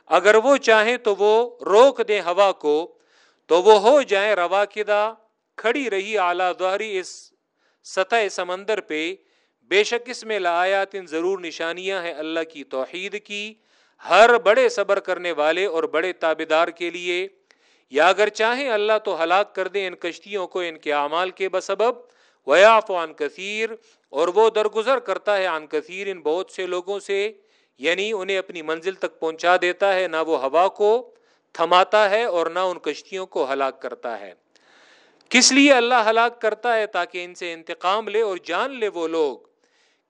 اگر وہ چاہیں تو وہ روک دیں ہوا کو، تو وہ ہو جائیں روا کدا کھڑی رہی اعلیٰ دہری اس سطح سمندر پہ۔ بے شک اس میں لایات ان ضرور نشانیاں ہیں اللہ کی توحید کی۔ ہر بڑے صبر کرنے والے اور بڑے تابدار کے لیے۔ یا اگر چاہیں اللہ تو ہلاک کر دیں ان کشتیوں کو ان کے اعمال کے بسبب ویاف عن کثیر اور وہ درگزر کرتا ہے عن کثیر ان بہت سے لوگوں سے یعنی انہیں اپنی منزل تک پہنچا دیتا ہے، نہ وہ ہوا کو تھماتا ہے اور نہ ان کشتیوں کو ہلاک کرتا ہے۔ کس لیے اللہ ہلاک کرتا ہے تاکہ ان سے انتقام لے اور جان لے وہ لوگ؟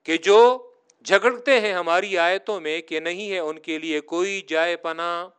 کہ جو جھگڑتے ہیں ہماری آیتوں میں کہ نہیں ہے ان کے لیے کوئی جائے پناہ۔